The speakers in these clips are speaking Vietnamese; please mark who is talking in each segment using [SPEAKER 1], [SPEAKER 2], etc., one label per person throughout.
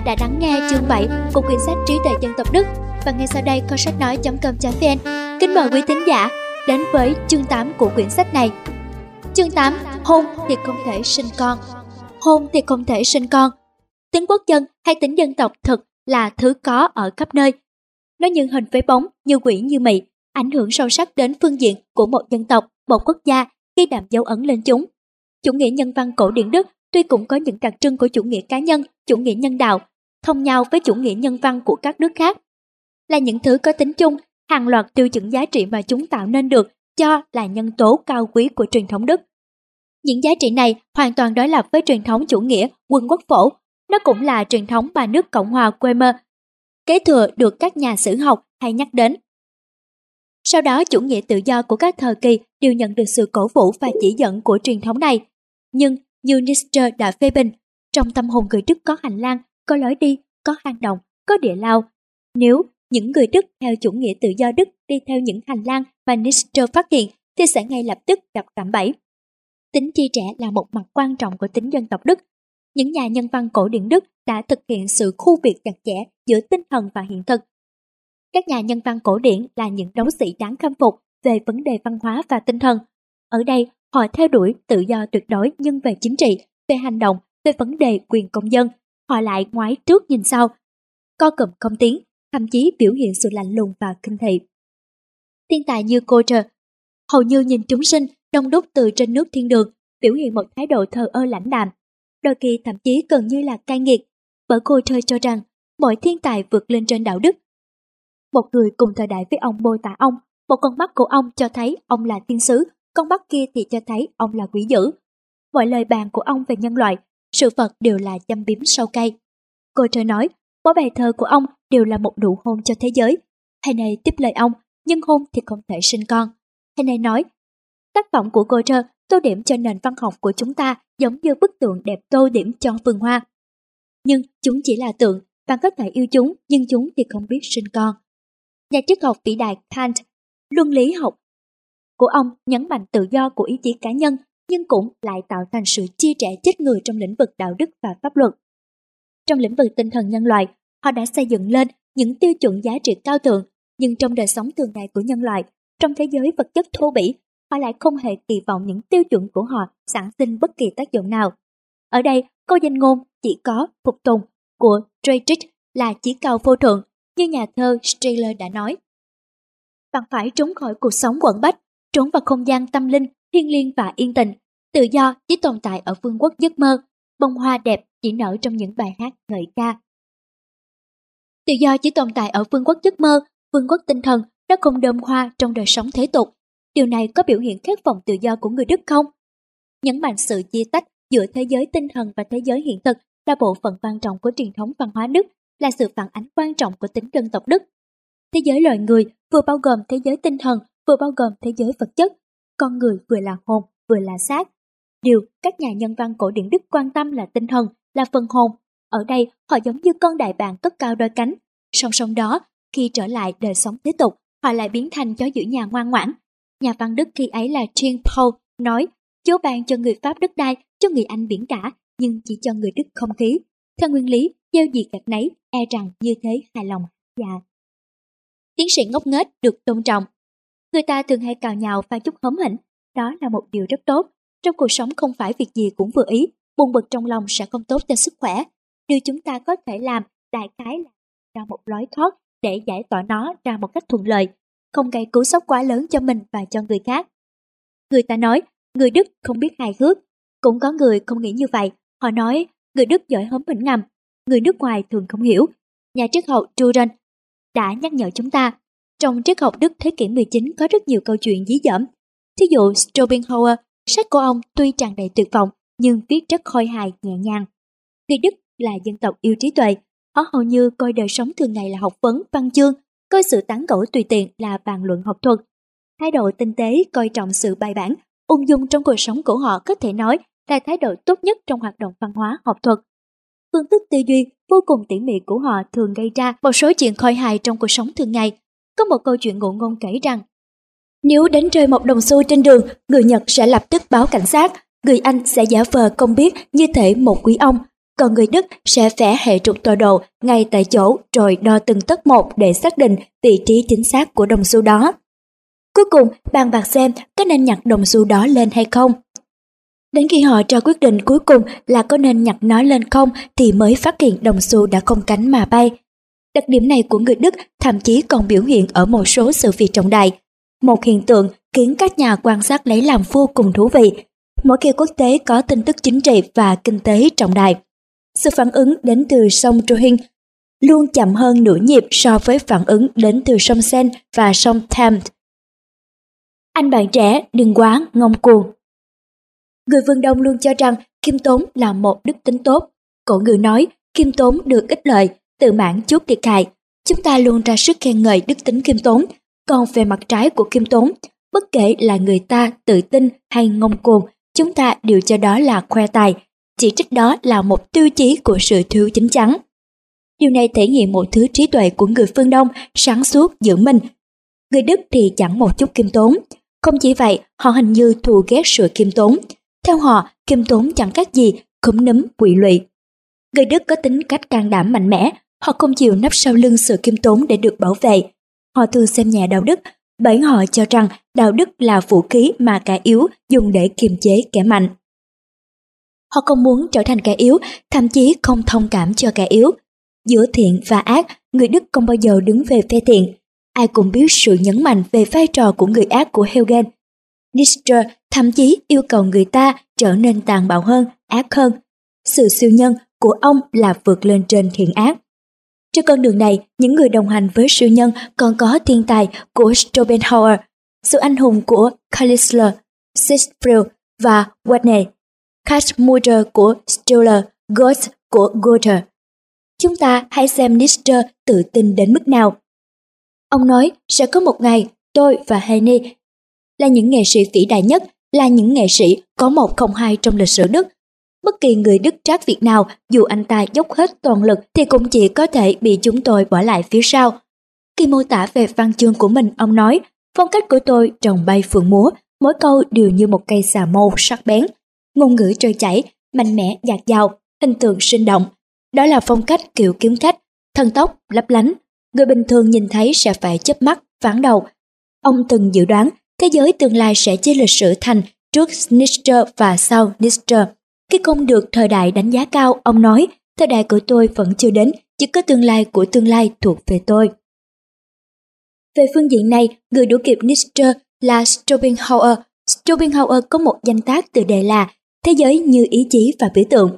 [SPEAKER 1] giả đã lắng nghe chương 7 của quyển sách Trí tuệ dân tộc Đức và ngay sau đây kho sách nói.com.vn kính mời quý tín giả đến với chương 8 của quyển sách này. Chương 8: Hôn thì không thể sinh con. Hôn thì không thể sinh con. Tính quốc dân hay tính dân tộc thực là thứ có ở khắp nơi. Nó như hình với bóng, như quỷ như mị, ảnh hưởng sâu sắc đến phương diện của một dân tộc, một quốc gia khi đạm dấu ấn lên chúng. Chủ nghĩa nhân văn cổ điển Đức tuy cũng có những đặc trưng của chủ nghĩa cá nhân, chủ nghĩa nhân đạo, thông nhau với chủ nghĩa nhân văn của các nước khác. Là những thứ có tính chung, hàng loạt tiêu chuẩn giá trị mà chúng tạo nên được cho là nhân tố cao quý của truyền thống Đức. Những giá trị này hoàn toàn đối lập với truyền thống chủ nghĩa quân quốc phổ, nó cũng là truyền thống mà nước Cộng hòa Weimar kế thừa được các nhà sử học hay nhắc đến. Sau đó chủ nghĩa tự do của các thời kỳ đều nhận được sự cổ vũ và chỉ dẫn của truyền thống này. Nhưng như Nietzsche đã phê bình, trong tâm hồn người Đức có hành lang, có lối đi, có hang động, có địa lao. Nếu những người Đức theo chủ nghĩa tự do Đức đi theo những hành lang mà Nietzsche phát hiện thì sẽ ngay lập tức gặp cạm bẫy. Tính chi trẻ là một mặt quan trọng của tính dân tộc Đức. Những nhà nhân văn cổ điển Đức đã thực hiện sự khu biệt chặt chẽ giữa tinh thần và hiện thực. Các nhà nhân văn cổ điển là những đấu sĩ đáng khâm phục về vấn đề văn hóa và tinh thần. Ở đây, họ theo đuổi tự do tuyệt đối nhưng về chính trị, về hành động, về vấn đề quyền công dân. Họ lại ngoái trước nhìn sau, co cụm không tiếng, thậm chí biểu hiện sự lạnh lùng và kinh thị. Thiên tài như Goethe hầu như nhìn chúng sinh đông đúc từ trên nước thiên đường, biểu hiện một thái độ thờ ơ lãnh đạm, đôi khi thậm chí gần như là cay nghiệt, bởi Goethe cho rằng mọi thiên tài vượt lên trên đạo đức. Một người cùng thời đại với ông mô tả ông, một con mắt của ông cho thấy ông là thiên sứ, con mắt kia thì cho thấy ông là quỷ dữ. Mọi lời bàn của ông về nhân loại, sự vật đều là châm biếm sâu cay. Cô trời nói, mỗi bài thơ của ông đều là một nụ hôn cho thế giới. Hay này tiếp lời ông, nhưng hôn thì không thể sinh con. Hay này nói, tác phẩm của Goethe tô điểm cho nền văn học của chúng ta giống như bức tượng đẹp tô điểm cho vườn hoa. Nhưng chúng chỉ là tượng, bạn có thể yêu chúng nhưng chúng thì không biết sinh con. Nhà triết học vĩ đại Kant, luân lý học của ông nhấn mạnh tự do của ý chí cá nhân nhưng cũng lại tạo thành sự chia rẽ chết người trong lĩnh vực đạo đức và pháp luật. Trong lĩnh vực tinh thần nhân loại, họ đã xây dựng lên những tiêu chuẩn giá trị cao thượng, nhưng trong đời sống thường ngày của nhân loại, trong thế giới vật chất thô bỉ, họ lại không hề kỳ vọng những tiêu chuẩn của họ sản sinh bất kỳ tác dụng nào. Ở đây, câu danh ngôn chỉ có phục tùng của Friedrich là chỉ cầu vô thượng, như nhà thơ Strehler đã nói. Bạn phải trốn khỏi cuộc sống quẩn bách, trốn vào không gian tâm linh, thiên liêng và yên tĩnh. Tự do chỉ tồn tại ở vương quốc giấc mơ, bông hoa đẹp chỉ nở trong những bài hát ngợi ca. Tự do chỉ tồn tại ở vương quốc giấc mơ, vương quốc tinh thần, nó không đơm hoa trong đời sống thế tục. Điều này có biểu hiện khát vọng tự do của người Đức không? Nhấn mạnh sự chia tách giữa thế giới tinh thần và thế giới hiện thực là bộ phận quan trọng của truyền thống văn hóa Đức, là sự phản ánh quan trọng của tính dân tộc Đức. Thế giới loài người vừa bao gồm thế giới tinh thần, vừa bao gồm thế giới vật chất. Con người vừa là hồn, vừa là xác. Điều các nhà nhân văn cổ điển Đức quan tâm là tinh thần, là phần hồn. Ở đây họ giống như con đại bàng cất cao đôi cánh. Song song đó, khi trở lại đời sống thế tục, họ lại biến thành chó giữ nhà ngoan ngoãn. Nhà văn Đức khi ấy là Jean Paul nói, Chúa ban cho người Pháp đất đai, cho người Anh biển cả, nhưng chỉ cho người Đức không khí. Theo nguyên lý, gieo gì gặt nấy, e rằng như thế hài lòng dạ Tiến sĩ ngốc nghếch được tôn trọng. Người ta thường hay cào nhào và chút hóm hỉnh, đó là một điều rất tốt. Trong cuộc sống không phải việc gì cũng vừa ý, buồn bực trong lòng sẽ không tốt cho sức khỏe. Điều chúng ta có thể làm đại khái là ra một lối thoát để giải tỏa nó ra một cách thuận lợi, không gây cú sốc quá lớn cho mình và cho người khác. Người ta nói, người Đức không biết hài hước. Cũng có người không nghĩ như vậy. Họ nói, người Đức giỏi hóm hỉnh ngầm. Người nước ngoài thường không hiểu. Nhà triết học Duran đã nhắc nhở chúng ta. Trong triết học Đức thế kỷ 19 có rất nhiều câu chuyện dí dỏm. Thí dụ Schopenhauer, sách của ông tuy tràn đầy tuyệt vọng nhưng viết rất khôi hài nhẹ nhàng. Người Đức là dân tộc yêu trí tuệ, họ hầu như coi đời sống thường ngày là học vấn, văn chương, coi sự tán gẫu tùy tiện là bàn luận học thuật. Thái độ tinh tế coi trọng sự bài bản, ung dung trong cuộc sống của họ có thể nói là thái độ tốt nhất trong hoạt động văn hóa học thuật. Phương thức tư duy vô cùng tỉ mỉ của họ thường gây ra một số chuyện khôi hài trong cuộc sống thường ngày. Có một câu chuyện ngụ ngôn kể rằng nếu đánh rơi một đồng xu trên đường, người Nhật sẽ lập tức báo cảnh sát, người Anh sẽ giả vờ không biết như thể một quý ông, còn người Đức sẽ vẽ hệ trục tọa độ ngay tại chỗ rồi đo từng tấc một để xác định vị trí chính xác của đồng xu đó. Cuối cùng, bàn bạc xem có nên nhặt đồng xu đó lên hay không. Đến khi họ ra quyết định cuối cùng là có nên nhặt nó lên không thì mới phát hiện đồng xu đã không cánh mà bay. Đặc điểm này của người Đức thậm chí còn biểu hiện ở một số sự việc trọng đại. Một hiện tượng khiến các nhà quan sát lấy làm vô cùng thú vị. Mỗi khi quốc tế có tin tức chính trị và kinh tế trọng đại, sự phản ứng đến từ sông Trohin luôn chậm hơn nửa nhịp so với phản ứng đến từ sông Sen và sông Thames. Anh bạn trẻ đừng quá ngông cuồng. Người phương Đông luôn cho rằng kim tốn là một đức tính tốt. Cổ ngữ nói kim tốn được ích lợi, tự mãn chút thiệt hại. Chúng ta luôn ra sức khen ngợi đức tính kim tốn. Còn về mặt trái của kim tốn, bất kể là người ta tự tin hay ngông cuồng, chúng ta đều cho đó là khoe tài, chỉ trích đó là một tiêu chí của sự thiếu chính chắn. Điều này thể hiện một thứ trí tuệ của người phương Đông sáng suốt giữ mình. Người Đức thì chẳng một chút kim tốn. Không chỉ vậy, họ hình như thù ghét sự kim tốn. Theo họ, kim tốn chẳng khác gì khúm núm quỷ lụy. Người Đức có tính cách can đảm mạnh mẽ, họ không chịu nấp sau lưng sự kim tốn để được bảo vệ. Họ thường xem nhẹ đạo đức, bởi họ cho rằng đạo đức là vũ khí mà kẻ yếu dùng để kiềm chế kẻ mạnh. Họ không muốn trở thành kẻ yếu, thậm chí không thông cảm cho kẻ yếu. Giữa thiện và ác, người Đức không bao giờ đứng về phe thiện. Ai cũng biết sự nhấn mạnh về vai trò của người ác của Hegel. Nietzsche thậm chí yêu cầu người ta trở nên tàn bạo hơn, ác hơn. Sự siêu nhân của ông là vượt lên trên thiện ác. Trên con đường này, những người đồng hành với siêu nhân còn có thiên tài của Schopenhauer, sự anh hùng của Kalisler, Siegfried và Wagner Kashmuder của Stiller, Goethe của Goethe. Chúng ta hãy xem Nietzsche tự tin đến mức nào. Ông nói sẽ có một ngày tôi và Heine là những nghệ sĩ vĩ đại nhất, là những nghệ sĩ có một không hai trong lịch sử Đức. Bất kỳ người Đức trác Việt nào, dù anh ta dốc hết toàn lực thì cũng chỉ có thể bị chúng tôi bỏ lại phía sau. Khi mô tả về văn chương của mình, ông nói, phong cách của tôi trồng bay phượng múa, mỗi câu đều như một cây xà mâu sắc bén, ngôn ngữ trôi chảy, mạnh mẽ dạt dào, hình tượng sinh động. Đó là phong cách kiểu kiếm khách, thân tóc, lấp lánh. Người bình thường nhìn thấy sẽ phải chớp mắt, ván đầu. Ông từng dự đoán thế giới tương lai sẽ chia lịch sử thành trước Nietzsche và sau Nietzsche. Khi không được thời đại đánh giá cao, ông nói, thời đại của tôi vẫn chưa đến, chỉ có tương lai của tương lai thuộc về tôi. Về phương diện này, người đuổi kịp Nietzsche là Schopenhauer. Schopenhauer có một danh tác từ đề là thế giới như ý chí và biểu tượng.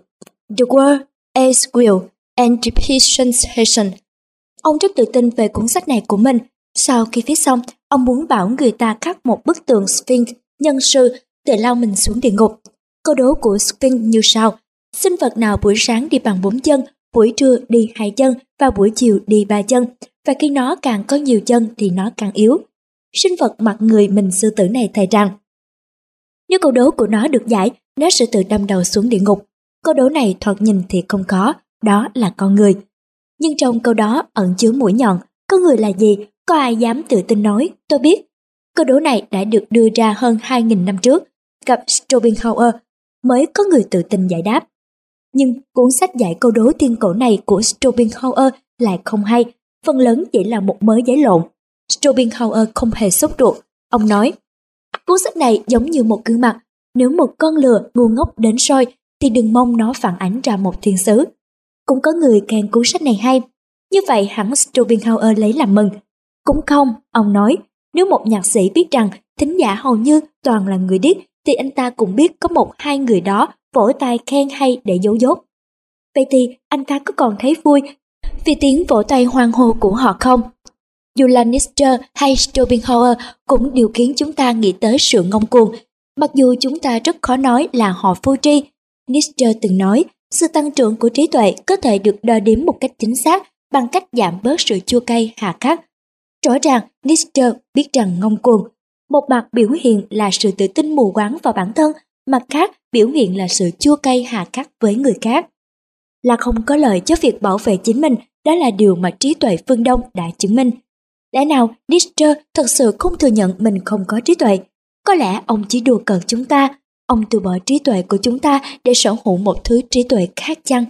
[SPEAKER 1] The world as will and representation. Ông rất tự tin về cuốn sách này của mình. Sau khi viết xong, ông muốn bảo người ta khắc một bức tượng Sphinx nhân sư tự lao mình xuống địa ngục. Câu đố của Sphinx như sau. Sinh vật nào buổi sáng đi bằng bốn chân, buổi trưa đi hai chân và buổi chiều đi ba chân. Và khi nó càng có nhiều chân thì nó càng yếu. Sinh vật mặt người mình sư tử này thầy rằng nếu câu đố của nó được giải, nó sẽ tự đâm đầu xuống địa ngục. Câu đố này thoạt nhìn thì không có, đó là con người. Nhưng trong câu đó ẩn chứa mũi nhọn, con người là gì, có ai dám tự tin nói, tôi biết. Câu đố này đã được đưa ra hơn 2.000 năm trước, gặp Schopenhauer mới có người tự tin giải đáp. Nhưng cuốn sách giải câu đố tiên cổ này của Schopenhauer lại không hay, phần lớn chỉ là một mớ giấy lộn. Schopenhauer không hề sốt ruột, ông nói, cuốn sách này giống như một gương mặt, nếu một con lừa ngu ngốc đến soi thì đừng mong nó phản ánh ra một thiên sứ. Cũng có người khen cuốn sách này hay, như vậy hẳn Schopenhauer lấy làm mừng. Cũng không, ông nói, nếu một nhạc sĩ biết rằng thính giả hầu như toàn là người điếc thì anh ta cũng biết có một hai người đó vỗ tay khen hay để giấu dốt. Vậy thì anh ta có còn thấy vui vì tiếng vỗ tay hoan hô của họ không? Dù là Nietzsche hay Stobinhauer cũng đều khiến chúng ta nghĩ tới sự ngông cuồng Mặc dù chúng ta rất khó nói là họ vô tri, Nietzsche từng nói sự tăng trưởng của trí tuệ có thể được đo đếm một cách chính xác bằng cách giảm bớt sự chua cay hà khắc. Rõ ràng Nietzsche biết rằng ngông cuồng, một mặt biểu hiện là sự tự tin mù quáng vào bản thân, mặt khác biểu hiện là sự chua cay hà khắc với người khác. Là không có lợi cho việc bảo vệ chính mình, đó là điều mà trí tuệ phương Đông đã chứng minh. Lẽ nào Nietzsche thật sự không thừa nhận mình không có trí tuệ, có lẽ ông chỉ đùa cợt chúng ta, ông từ bỏ trí tuệ của chúng ta để sở hữu một thứ trí tuệ khác chăng?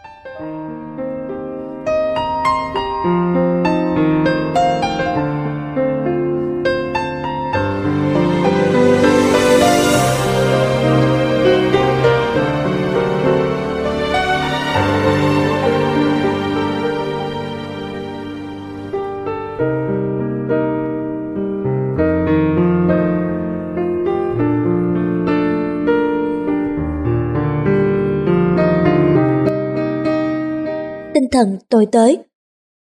[SPEAKER 1] Tinh thần tôi tới.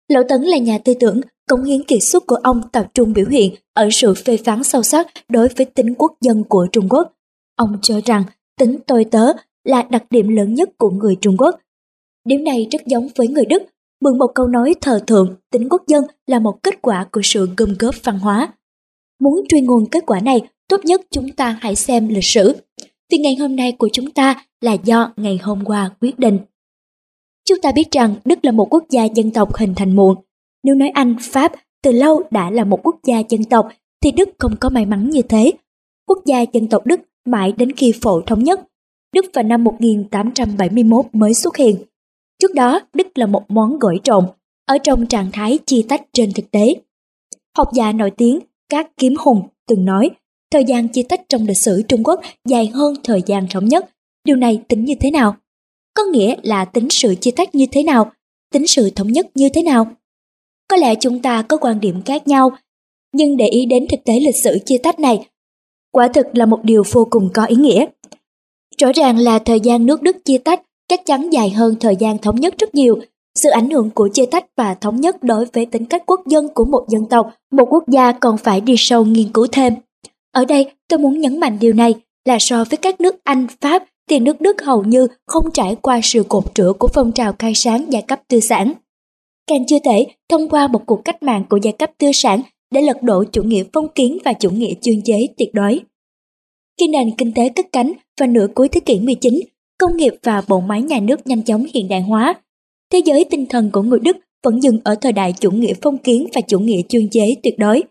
[SPEAKER 1] Lỗ Tấn là nhà tư tưởng, cống hiến kiệt xuất của ông tập trung biểu hiện ở sự phê phán sâu sắc đối với tính quốc dân của Trung Quốc. Ông cho rằng tính tôi tớ là đặc điểm lớn nhất của người Trung Quốc. Điểm này rất giống với người Đức, mượn một câu nói thờ thượng tính quốc dân là một kết quả của sự gom góp văn hóa. Muốn truy nguồn kết quả này, tốt nhất chúng ta hãy xem lịch sử. Vì ngày hôm nay của chúng ta là do ngày hôm qua quyết định. Chúng ta biết rằng Đức là một quốc gia dân tộc hình thành muộn. Nếu nói Anh, Pháp từ lâu đã là một quốc gia dân tộc thì Đức không có may mắn như thế. Quốc gia dân tộc Đức mãi đến khi phổ thống nhất. Đức vào năm 1871 mới xuất hiện. Trước đó, Đức là một món gỏi trộn, ở trong trạng thái chia tách trên thực tế. Học giả nổi tiếng Các Kiếm Hùng từng nói, thời gian chia tách trong lịch sử Trung Quốc dài hơn thời gian thống nhất. Điều này tính như thế nào? Có nghĩa là tính sự chia tách như thế nào? Tính sự thống nhất như thế nào? Có lẽ chúng ta có quan điểm khác nhau, nhưng để ý đến thực tế lịch sử chia tách này, quả thực là một điều vô cùng có ý nghĩa. Rõ ràng là thời gian nước Đức chia tách chắc chắn dài hơn thời gian thống nhất rất nhiều. Sự ảnh hưởng của chia tách và thống nhất đối với tính cách quốc dân của một dân tộc, một quốc gia còn phải đi sâu nghiên cứu thêm. Ở đây tôi muốn nhấn mạnh điều này là so với các nước Anh, Pháp thì nước Đức hầu như không trải qua sự cột rửa của phong trào khai sáng giai cấp tư sản. Càng chưa thể thông qua một cuộc cách mạng của giai cấp tư sản để lật đổ chủ nghĩa phong kiến và chủ nghĩa chuyên chế tuyệt đối. Khi nền kinh tế cất cánh vào nửa cuối thế kỷ 19, công nghiệp và bộ máy nhà nước nhanh chóng hiện đại hóa. Thế giới tinh thần của người Đức vẫn dừng ở thời đại chủ nghĩa phong kiến và chủ nghĩa chuyên chế tuyệt đối.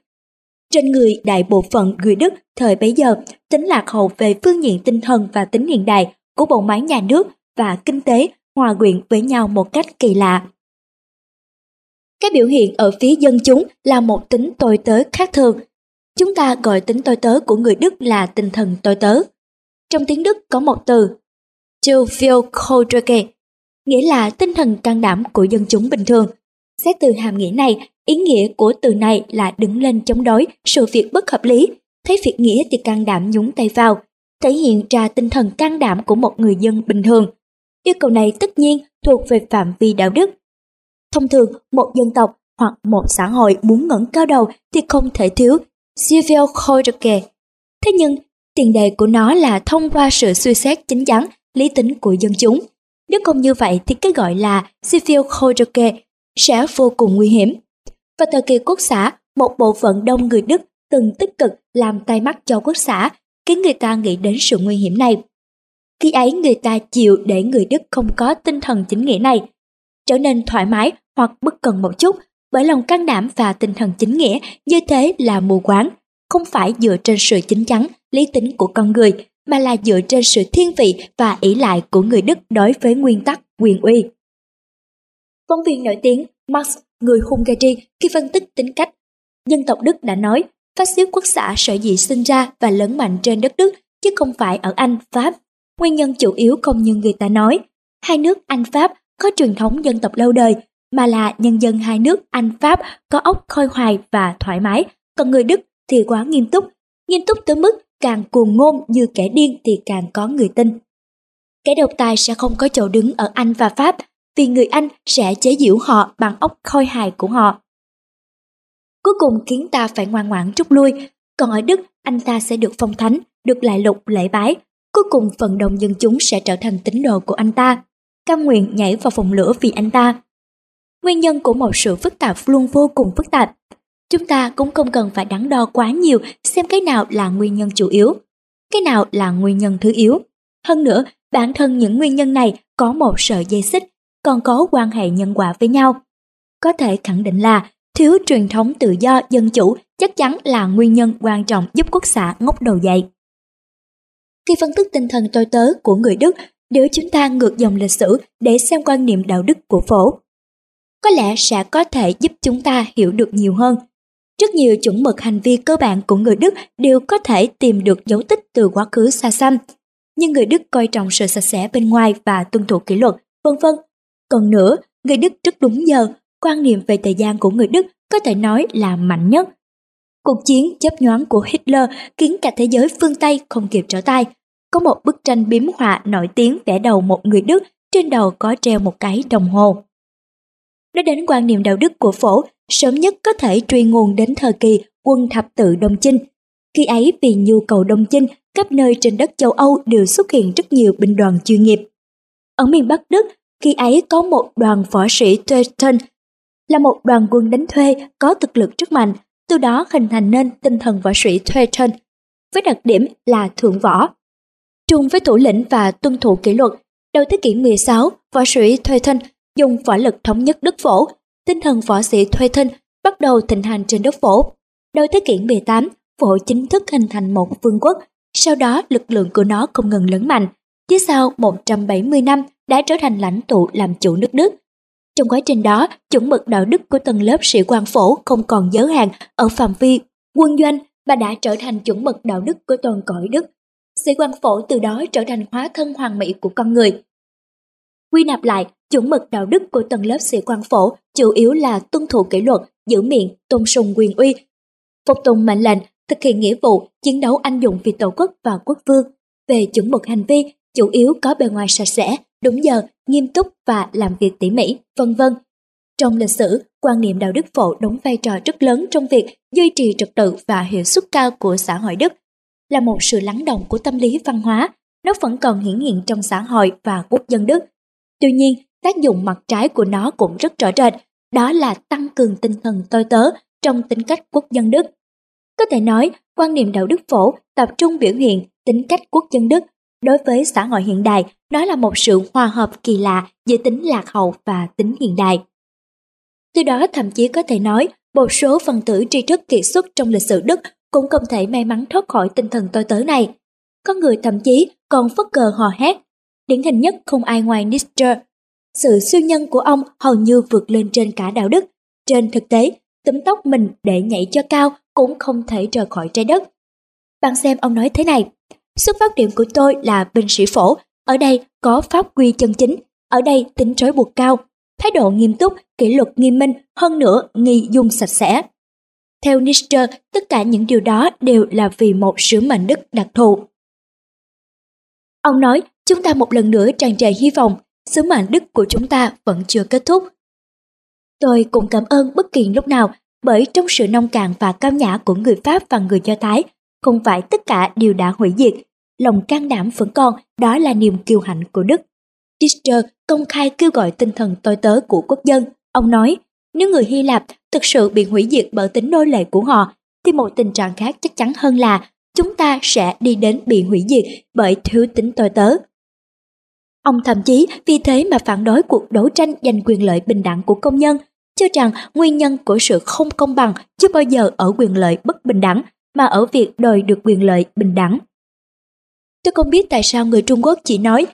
[SPEAKER 1] Trên người đại bộ phận người Đức thời bấy giờ tính lạc hậu về phương diện tinh thần và tính hiện đại của bộ máy nhà nước và kinh tế hòa quyện với nhau một cách kỳ lạ. Cái biểu hiện ở phía dân chúng là một tính tôi tớ khác thường. Chúng ta gọi tính tôi tớ của người Đức là tinh thần tôi tớ. Trong tiếng Đức có một từ Zivilcourage, nghĩa là tinh thần can đảm của dân chúng bình thường. Xét từ hàm nghĩa này, ý nghĩa của từ này là đứng lên chống đối sự việc bất hợp lý, thấy việc nghĩa thì can đảm nhúng tay vào, thể hiện ra tinh thần can đảm của một người dân bình thường. Yêu cầu này tất nhiên thuộc về phạm vi đạo đức. Thông thường, một dân tộc hoặc một xã hội muốn ngẩng cao đầu thì không thể thiếu civil courage. Thế nhưng, tiền đề của nó là thông qua sự suy xét chính chắn lý tính của dân chúng. Nếu không như vậy thì cái gọi là civil courage sẽ vô cùng nguy hiểm. Vào thời kỳ quốc xã, một bộ phận đông người Đức từng tích cực làm tay mắt cho quốc xã, khiến người ta nghĩ đến sự nguy hiểm này. Khi ấy người ta chịu để người Đức không có tinh thần chính nghĩa này, trở nên thoải mái hoặc bất cần một chút, bởi lòng can đảm và tinh thần chính nghĩa như thế là mù quáng, không phải dựa trên sự chính chắn, lý tính của con người, mà là dựa trên sự thiên vị và ỷ lại của người Đức đối với nguyên tắc quyền uy. Phóng viên nổi tiếng Max, người Hungary, khi phân tích tính cách, dân tộc Đức đã nói phát xít quốc xã sở dĩ sinh ra và lớn mạnh trên đất Đức chứ không phải ở Anh, Pháp. Nguyên nhân chủ yếu không như người ta nói. Hai nước Anh Pháp có truyền thống dân tộc lâu đời, mà là nhân dân hai nước Anh Pháp có óc khôi hoài và thoải mái, còn người Đức thì quá nghiêm túc, nghiêm túc tới mức càng cuồng ngôn như kẻ điên thì càng có người tin. Kẻ độc tài sẽ không có chỗ đứng ở Anh và Pháp vì người Anh sẽ chế giễu họ bằng ốc khôi hài của họ. Cuối cùng khiến ta phải ngoan ngoãn rút lui, còn ở Đức anh ta sẽ được phong thánh, được lại lục lễ bái. Cuối cùng phần đông dân chúng sẽ trở thành tín đồ của anh ta, cam nguyện nhảy vào phòng lửa vì anh ta. Nguyên nhân của một sự phức tạp luôn vô cùng phức tạp. Chúng ta cũng không cần phải đắn đo quá nhiều xem cái nào là nguyên nhân chủ yếu, cái nào là nguyên nhân thứ yếu. Hơn nữa, bản thân những nguyên nhân này có một sợi dây xích, còn có quan hệ nhân quả với nhau. Có thể khẳng định là thiếu truyền thống tự do dân chủ chắc chắn là nguyên nhân quan trọng giúp quốc xã ngóc đầu dậy. Khi phân tích tinh thần tôi tớ của người Đức, nếu chúng ta ngược dòng lịch sử để xem quan niệm đạo đức của phổ, có lẽ sẽ có thể giúp chúng ta hiểu được nhiều hơn. Rất nhiều chuẩn mực hành vi cơ bản của người Đức đều có thể tìm được dấu tích từ quá khứ xa xăm. Nhưng người Đức coi trọng sự sạch sẽ bên ngoài và tuân thủ kỷ luật, vân vân. Còn nữa, người Đức rất đúng giờ, quan niệm về thời gian của người Đức có thể nói là mạnh nhất. Cuộc chiến chớp nhoáng của Hitler khiến cả thế giới phương Tây không kịp trở tay. Có một bức tranh biếm họa nổi tiếng vẽ đầu một người Đức, trên đầu có treo một cái đồng hồ. Nói đến quan niệm đạo đức của phổ, sớm nhất có thể truy nguồn đến thời kỳ quân thập tự Đông Chinh. Khi ấy vì nhu cầu Đông Chinh, khắp nơi trên đất châu Âu đều xuất hiện rất nhiều binh đoàn chuyên nghiệp. Ở miền Bắc Đức, khi ấy có một đoàn võ sĩ Teuton là một đoàn quân đánh thuê có thực lực rất mạnh, từ đó hình thành nên tinh thần võ sĩ Teuton với đặc điểm là thượng võ. Trùng với thủ lĩnh và tuân thủ kỷ luật, đầu thế kỷ 16, võ sĩ Teuton dùng võ lực thống nhất đất phổ, tinh thần võ sĩ Thuê bắt đầu thịnh hành trên đất phổ. Đầu thế kỷ 18, phổ chính thức hình thành một vương quốc, sau đó lực lượng của nó không ngừng lớn mạnh. Phía sau 170 năm đã trở thành lãnh tụ làm chủ nước Đức. Trong quá trình đó, chuẩn mực đạo đức của tầng lớp sĩ quan phổ không còn giới hạn ở phạm vi quân doanh mà đã trở thành chuẩn mực đạo đức của toàn cõi Đức. Sĩ quan phổ từ đó trở thành hóa thân hoàn mỹ của con người. Quy nạp lại, chuẩn mực đạo đức của tầng lớp sĩ quan phổ chủ yếu là tuân thủ kỷ luật, giữ miệng, tôn sùng quyền uy, phục tùng mệnh lệnh, thực hiện nghĩa vụ, chiến đấu anh dũng vì tổ quốc và quốc vương. Về chuẩn mực hành vi, chủ yếu có bề ngoài sạch sẽ, đúng giờ, nghiêm túc và làm việc tỉ mỉ, vân vân. Trong lịch sử, quan niệm đạo đức phổ đóng vai trò rất lớn trong việc duy trì trật tự và hiệu suất cao của xã hội Đức, là một sự lắng động của tâm lý văn hóa, nó vẫn còn hiển hiện trong xã hội và quốc dân Đức. Tuy nhiên, tác dụng mặt trái của nó cũng rất rõ rệt, đó là tăng cường tinh thần tôi tớ trong tính cách quốc dân Đức. Có thể nói, quan niệm đạo đức phổ tập trung biểu hiện tính cách quốc dân Đức. Đối với xã hội hiện đại, nó là một sự hòa hợp kỳ lạ giữa tính lạc hậu và tính hiện đại. Từ đó thậm chí có thể nói, một số phần tử tri thức kiệt xuất trong lịch sử Đức cũng không thể may mắn thoát khỏi tinh thần tôi tớ này. Có người thậm chí còn phất cờ hò hét. Điển hình nhất không ai ngoài Nietzsche sự siêu nhân của ông hầu như vượt lên trên cả đạo đức. Trên thực tế, túm tóc mình để nhảy cho cao cũng không thể rời khỏi trái đất. Bạn xem ông nói thế này, xuất phát điểm của tôi là binh sĩ phổ, ở đây có pháp quy chân chính, ở đây tính trói buộc cao, thái độ nghiêm túc, kỷ luật nghiêm minh, hơn nữa nghi dung sạch sẽ. Theo Nietzsche, tất cả những điều đó đều là vì một sứ mệnh đức đặc thù. Ông nói, chúng ta một lần nữa tràn trề hy vọng, sứ mệnh đức của chúng ta vẫn chưa kết thúc. Tôi cũng cảm ơn bất kỳ lúc nào bởi trong sự nông cạn và cao nhã của người Pháp và người Do Thái, không phải tất cả đều đã hủy diệt, lòng can đảm vẫn còn, đó là niềm kiêu hãnh của Đức. Dichter công khai kêu gọi tinh thần tối tớ của quốc dân. Ông nói, nếu người Hy Lạp thực sự bị hủy diệt bởi tính nô lệ của họ, thì một tình trạng khác chắc chắn hơn là chúng ta sẽ đi đến bị hủy diệt bởi thiếu tính tối tớ. Ông thậm chí vì thế mà phản đối cuộc đấu tranh giành quyền lợi bình đẳng của công nhân, cho rằng nguyên nhân của sự không công bằng chưa bao giờ ở quyền lợi bất bình đẳng, mà ở việc đòi được quyền lợi bình đẳng. Tôi không biết tại sao người Trung Quốc chỉ nói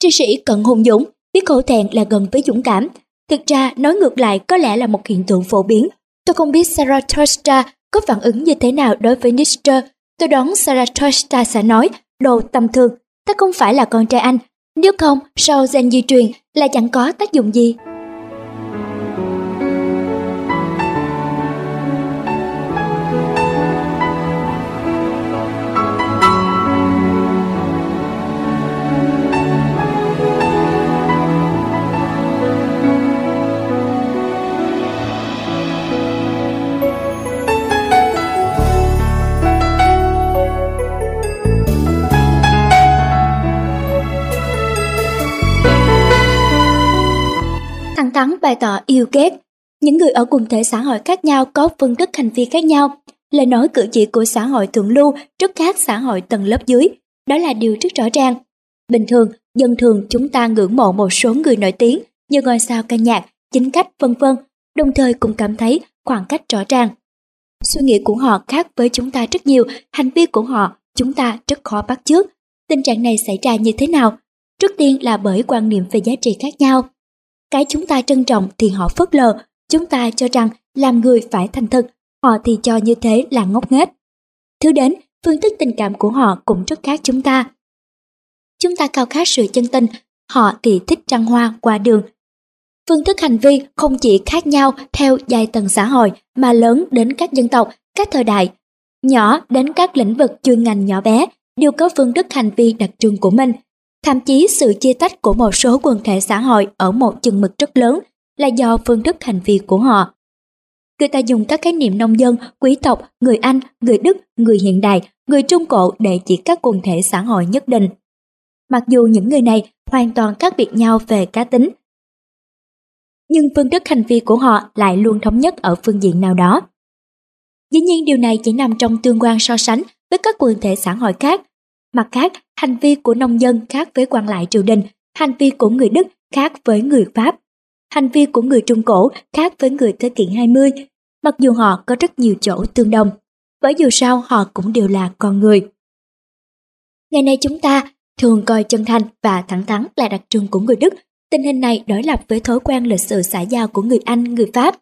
[SPEAKER 1] tri sĩ cận hùng dũng, biết khổ thẹn là gần với dũng cảm. Thực ra, nói ngược lại có lẽ là một hiện tượng phổ biến. Tôi không biết Zarathustra có phản ứng như thế nào đối với Nietzsche. Tôi đoán Zarathustra sẽ nói, đồ tầm thường, ta không phải là con trai anh, nếu không, sau gen di truyền là chẳng có tác dụng gì. Thắn bày tỏ yêu ghét. Những người ở quần thể xã hội khác nhau có phương thức hành vi khác nhau. Lời nói cử chỉ của xã hội thượng lưu rất khác xã hội tầng lớp dưới. Đó là điều rất rõ ràng. Bình thường, dân thường chúng ta ngưỡng mộ một số người nổi tiếng như ngôi sao ca nhạc, chính cách vân vân, đồng thời cũng cảm thấy khoảng cách rõ ràng. Suy nghĩ của họ khác với chúng ta rất nhiều, hành vi của họ chúng ta rất khó bắt chước. Tình trạng này xảy ra như thế nào? Trước tiên là bởi quan niệm về giá trị khác nhau. Cái chúng ta trân trọng thì họ phớt lờ, chúng ta cho rằng làm người phải thành thực, họ thì cho như thế là ngốc nghếch. Thứ đến, phương thức tình cảm của họ cũng rất khác chúng ta. Chúng ta khao khát sự chân tình, họ thì thích trăng hoa qua đường. Phương thức hành vi không chỉ khác nhau theo giai tầng xã hội mà lớn đến các dân tộc, các thời đại, nhỏ đến các lĩnh vực chuyên ngành nhỏ bé đều có phương thức hành vi đặc trưng của mình. Thậm chí sự chia tách của một số quần thể xã hội ở một chừng mực rất lớn là do phương thức hành vi của họ. Người ta dùng các khái niệm nông dân, quý tộc, người Anh, người Đức, người hiện đại, người Trung Cổ để chỉ các quần thể xã hội nhất định. Mặc dù những người này hoàn toàn khác biệt nhau về cá tính, nhưng phương thức hành vi của họ lại luôn thống nhất ở phương diện nào đó. Dĩ nhiên điều này chỉ nằm trong tương quan so sánh với các quần thể xã hội khác. Mặt khác, hành vi của nông dân khác với quan lại triều đình, hành vi của người Đức khác với người Pháp. Hành vi của người Trung Cổ khác với người thế kỷ 20, mặc dù họ có rất nhiều chỗ tương đồng, bởi dù sao họ cũng đều là con người. Ngày nay chúng ta thường coi chân thành và thẳng thắn là đặc trưng của người Đức, tình hình này đối lập với thói quen lịch sự xã giao của người Anh, người Pháp.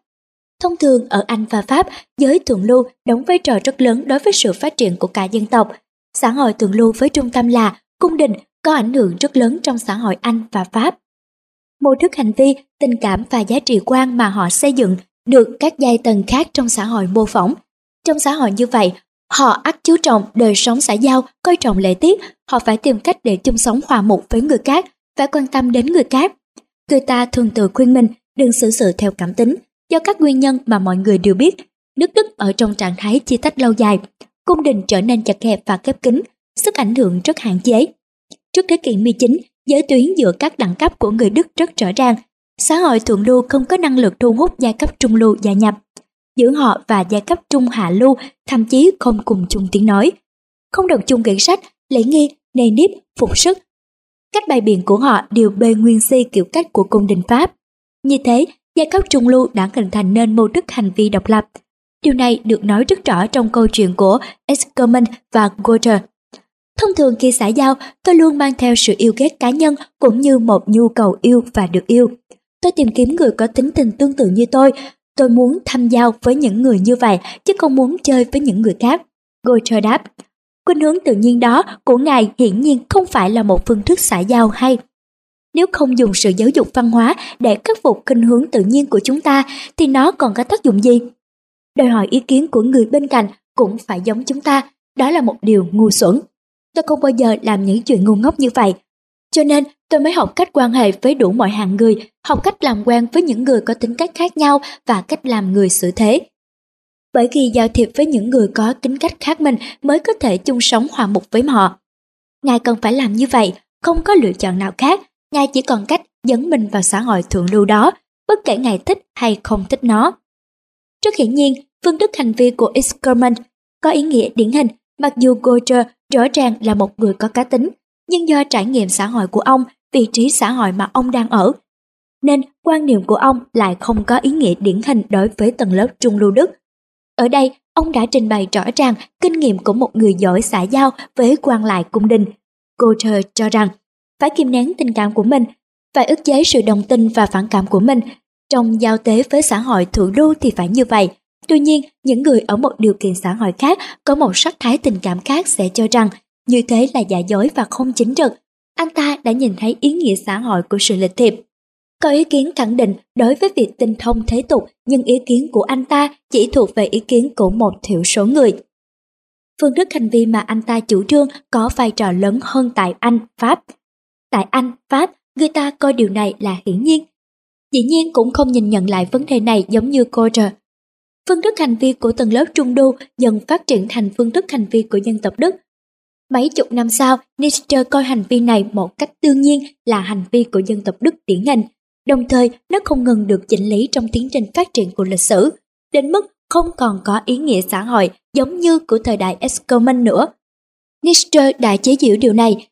[SPEAKER 1] Thông thường ở Anh và Pháp, giới thượng lưu đóng vai trò rất lớn đối với sự phát triển của cả dân tộc. Xã hội thượng lưu với trung tâm là cung đình có ảnh hưởng rất lớn trong xã hội Anh và Pháp. Mô thức hành vi, tình cảm và giá trị quan mà họ xây dựng được các giai tầng khác trong xã hội mô phỏng. Trong xã hội như vậy, họ ắt chú trọng đời sống xã giao, coi trọng lễ tiết, họ phải tìm cách để chung sống hòa mục với người khác, phải quan tâm đến người khác. Người ta thường tự khuyên mình đừng xử sự theo cảm tính, do các nguyên nhân mà mọi người đều biết. Nước Đức ở trong trạng thái chia tách lâu dài, cung đình trở nên chật hẹp và khép kín, sức ảnh hưởng rất hạn chế. Trước thế kỷ 19, giới tuyến giữa các đẳng cấp của người Đức rất rõ ràng. Xã hội thượng lưu không có năng lực thu hút giai cấp trung lưu gia nhập. Giữa họ và giai cấp trung hạ lưu thậm chí không cùng chung tiếng nói. Không đồng chung quyển sách, lễ nghi, nề nếp, phục sức. Cách bày biện của họ đều bê nguyên si kiểu cách của cung đình Pháp. Như thế, giai cấp trung lưu đã hình thành nên mô thức hành vi độc lập. Điều này được nói rất rõ trong câu chuyện của Eskerman và Goethe. Thông thường khi xã giao, tôi luôn mang theo sự yêu ghét cá nhân cũng như một nhu cầu yêu và được yêu. Tôi tìm kiếm người có tính tình tương tự như tôi. Tôi muốn tham giao với những người như vậy chứ không muốn chơi với những người khác. Goethe đáp, khuynh hướng tự nhiên đó của ngài hiển nhiên không phải là một phương thức xã giao hay. Nếu không dùng sự giáo dục văn hóa để khắc phục khuynh hướng tự nhiên của chúng ta thì nó còn có tác dụng gì? Đòi hỏi ý kiến của người bên cạnh cũng phải giống chúng ta, đó là một điều ngu xuẩn. Tôi không bao giờ làm những chuyện ngu ngốc như vậy. Cho nên tôi mới học cách quan hệ với đủ mọi hạng người, học cách làm quen với những người có tính cách khác nhau và cách làm người xử thế. Bởi khi giao thiệp với những người có tính cách khác mình mới có thể chung sống hòa mục với họ. Ngài cần phải làm như vậy, không có lựa chọn nào khác, Ngài chỉ còn cách dấn mình vào xã hội thượng lưu đó, bất kể Ngài thích hay không thích nó. Rất hiển nhiên, phương thức hành vi của Excrement có ý nghĩa điển hình, mặc dù Goethe rõ ràng là một người có cá tính, nhưng do trải nghiệm xã hội của ông, vị trí xã hội mà ông đang ở, nên quan niệm của ông lại không có ý nghĩa điển hình đối với tầng lớp trung lưu Đức. Ở đây, ông đã trình bày rõ ràng kinh nghiệm của một người giỏi xã giao với quan lại cung đình. Goethe cho rằng, phải kiềm nén tình cảm của mình, phải ức chế sự đồng tình và phản cảm của mình. Trong giao tế với xã hội thượng lưu thì phải như vậy, Tuy nhiên, những người ở một điều kiện xã hội khác có một sắc thái tình cảm khác sẽ cho rằng như thế là giả dối và không chính trực. Anh ta đã nhìn thấy ý nghĩa xã hội của sự lịch thiệp. Có ý kiến khẳng định đối với việc tinh thông thế tục, nhưng ý kiến của anh ta chỉ thuộc về ý kiến của một thiểu số người. Phương thức hành vi mà anh ta chủ trương có vai trò lớn hơn tại Anh, Pháp. Tại Anh, Pháp, người ta coi điều này là hiển nhiên. Dĩ nhiên cũng không nhìn nhận lại vấn đề này giống như Goethe Phương thức hành vi của tầng lớp trung đô dần phát triển thành phương thức hành vi của dân tộc Đức. Mấy chục năm sau, Nietzsche coi hành vi này một cách đương nhiên là hành vi của dân tộc Đức điển hình, đồng thời nó không ngừng được chỉnh lý trong tiến trình phát triển của lịch sử, đến mức không còn có ý nghĩa xã hội giống như của thời đại Eskerman nữa. Nietzsche đã chế giễu điều này.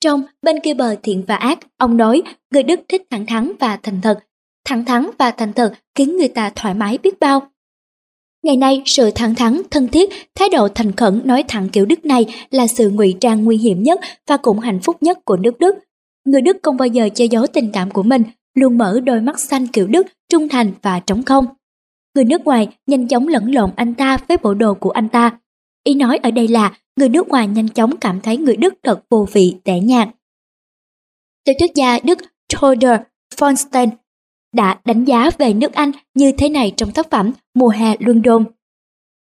[SPEAKER 1] Trong Bên kia bờ thiện và ác, ông nói người Đức thích thẳng thắn và thành thật. Thẳng thắn và thành thật khiến người ta thoải mái biết bao. Ngày nay, sự thẳng thắn, thân thiết, thái độ thành khẩn nói thẳng kiểu Đức này là sự ngụy trang nguy hiểm nhất và cũng hạnh phúc nhất của nước Đức. Người Đức không bao giờ che giấu tình cảm của mình, luôn mở đôi mắt xanh kiểu Đức, trung thành và trống không. Người nước ngoài nhanh chóng lẫn lộn anh ta với bộ đồ của anh ta. Ý nói ở đây là người nước ngoài nhanh chóng cảm thấy người Đức thật vô vị, tẻ nhạt. Tiểu thuyết gia Đức Theodor Fonstein đã đánh giá về nước Anh như thế này trong tác phẩm Mùa hè London.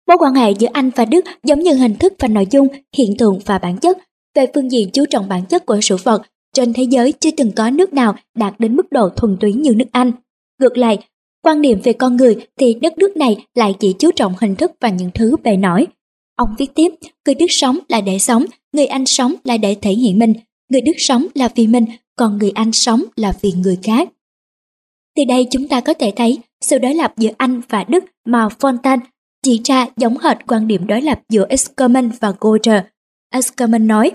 [SPEAKER 1] Mối quan hệ giữa Anh và Đức giống như hình thức và nội dung, hiện tượng và bản chất. Về phương diện chú trọng bản chất của sự vật, trên thế giới chưa từng có nước nào đạt đến mức độ thuần túy như nước Anh. Ngược lại, quan điểm về con người thì đất nước này lại chỉ chú trọng hình thức và những thứ bề nổi. Ông viết tiếp, người Đức sống là để sống, người Anh sống là để thể hiện mình, người Đức sống là vì mình, còn người Anh sống là vì người khác. Từ đây chúng ta có thể thấy sự đối lập giữa Anh và Đức mà Fontaine chỉ ra giống hệt quan điểm đối lập giữa Eskerman và Goethe. Eskerman nói,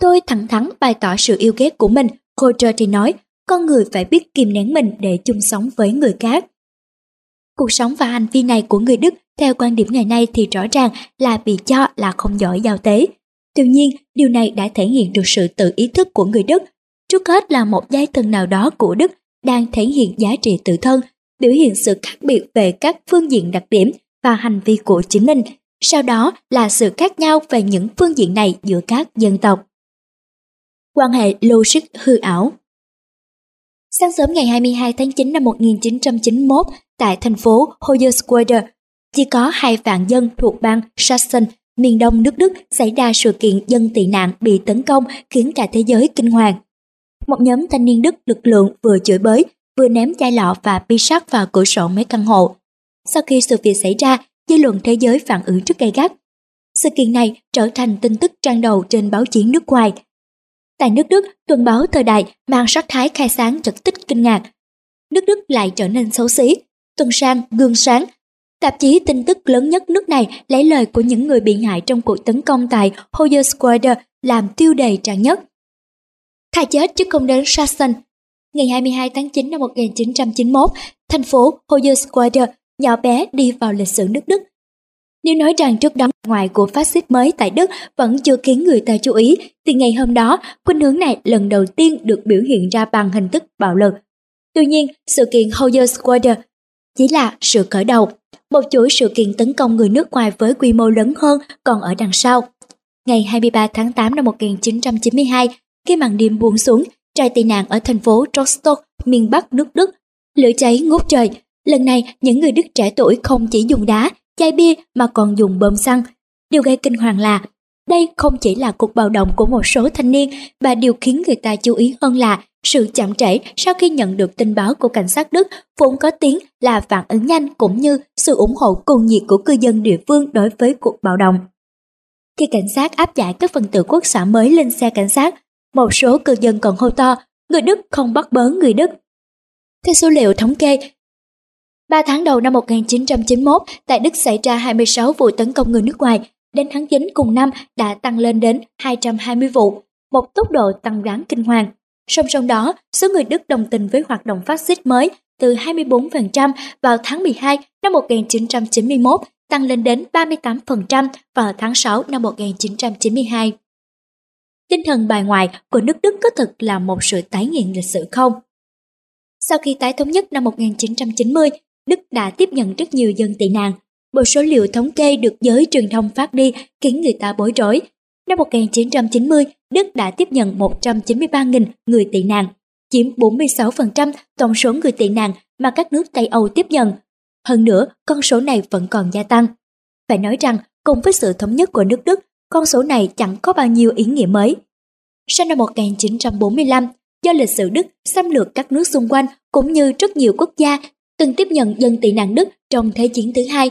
[SPEAKER 1] tôi thẳng thắn bày tỏ sự yêu ghét của mình, Goethe thì nói, con người phải biết kìm nén mình để chung sống với người khác. Cuộc sống và hành vi này của người Đức theo quan điểm ngày nay thì rõ ràng là bị cho là không giỏi giao tế. Tuy nhiên, điều này đã thể hiện được sự tự ý thức của người Đức. Trước hết là một giai tầng nào đó của Đức đang thể hiện giá trị tự thân, biểu hiện sự khác biệt về các phương diện đặc điểm và hành vi của chính mình, sau đó là sự khác nhau về những phương diện này giữa các dân tộc. Quan hệ logic hư ảo Sáng sớm ngày 22 tháng 9 năm 1991, tại thành phố Hoyerswerda, chỉ có hai vạn dân thuộc bang Sachsen, miền đông nước Đức xảy ra sự kiện dân tị nạn bị tấn công khiến cả thế giới kinh hoàng. Một nhóm thanh niên Đức lực lượng vừa chửi bới, vừa ném chai lọ và bi sắt vào cửa sổ mấy căn hộ. Sau khi sự việc xảy ra, dư luận thế giới phản ứng rất gay gắt. Sự kiện này trở thành tin tức trang đầu trên báo chí nước ngoài. Tại nước Đức, tuần báo thời đại mang sắc thái khai sáng trật tích kinh ngạc. Nước Đức lại trở nên xấu xí. Tuần sang, gương sáng, tạp chí tin tức lớn nhất nước này lấy lời của những người bị hại trong cuộc tấn công tại Hoyerswerda làm tiêu đề trang nhất. Thà chết chứ không đến Sachsen. Ngày 22 tháng 9 năm 1991, thành phố Hoyerswerda nhỏ bé đi vào lịch sử nước Đức. Nếu nói rằng trước đó ngoại của phát xít mới tại Đức vẫn chưa khiến người ta chú ý, thì ngày hôm đó, khuynh hướng này lần đầu tiên được biểu hiện ra bằng hình thức bạo lực. Tuy nhiên, sự kiện Hoyerswerda chỉ là sự khởi đầu. Một chuỗi sự kiện tấn công người nước ngoài với quy mô lớn hơn còn ở đằng sau. Ngày 23 tháng 8 năm 1992, khi màn đêm buông xuống, trại tị nạn ở thành phố Rostock, miền Bắc nước Đức, lửa cháy ngút trời, Lần này, những người Đức trẻ tuổi không chỉ dùng đá, chai bia mà còn dùng bơm xăng. Điều gây kinh hoàng là đây không chỉ là cuộc bạo động của một số thanh niên mà điều khiến người ta chú ý hơn là sự chậm trễ sau khi nhận được tin báo của cảnh sát Đức vốn có tiếng là phản ứng nhanh cũng như sự ủng hộ cuồng nhiệt của cư dân địa phương đối với cuộc bạo động. Khi cảnh sát áp giải các phần tử quốc xã mới lên xe cảnh sát, một số cư dân còn hô to, người Đức không bắt bớ người Đức. Theo số liệu thống kê, 3 tháng đầu năm 1991, tại Đức xảy ra 26 vụ tấn công người nước ngoài, đến tháng 9 cùng năm đã tăng lên đến 220 vụ, một tốc độ tăng đáng kinh hoàng. Song song đó, số người Đức đồng tình với hoạt động phát xít mới từ 24% vào tháng 12 năm 1991 tăng lên đến 38% vào tháng 6 năm 1992. Tinh thần bài ngoại của nước Đức có thực là một sự tái nghiện lịch sử không? Sau khi tái thống nhất năm 1990, Đức đã tiếp nhận rất nhiều dân tị nạn. Bộ số liệu thống kê được giới truyền thông phát đi khiến người ta bối rối. Năm 1990, Đức đã tiếp nhận 193.000 người tị nạn, chiếm 46% tổng số người tị nạn mà các nước Tây Âu tiếp nhận. Hơn nữa, con số này vẫn còn gia tăng. Phải nói rằng, cùng với sự thống nhất của nước Đức, con số này chẳng có bao nhiêu ý nghĩa mới. Sau năm 1945, do lịch sử Đức xâm lược các nước xung quanh cũng như rất nhiều quốc gia từng tiếp nhận dân tị nạn Đức trong Thế chiến thứ hai.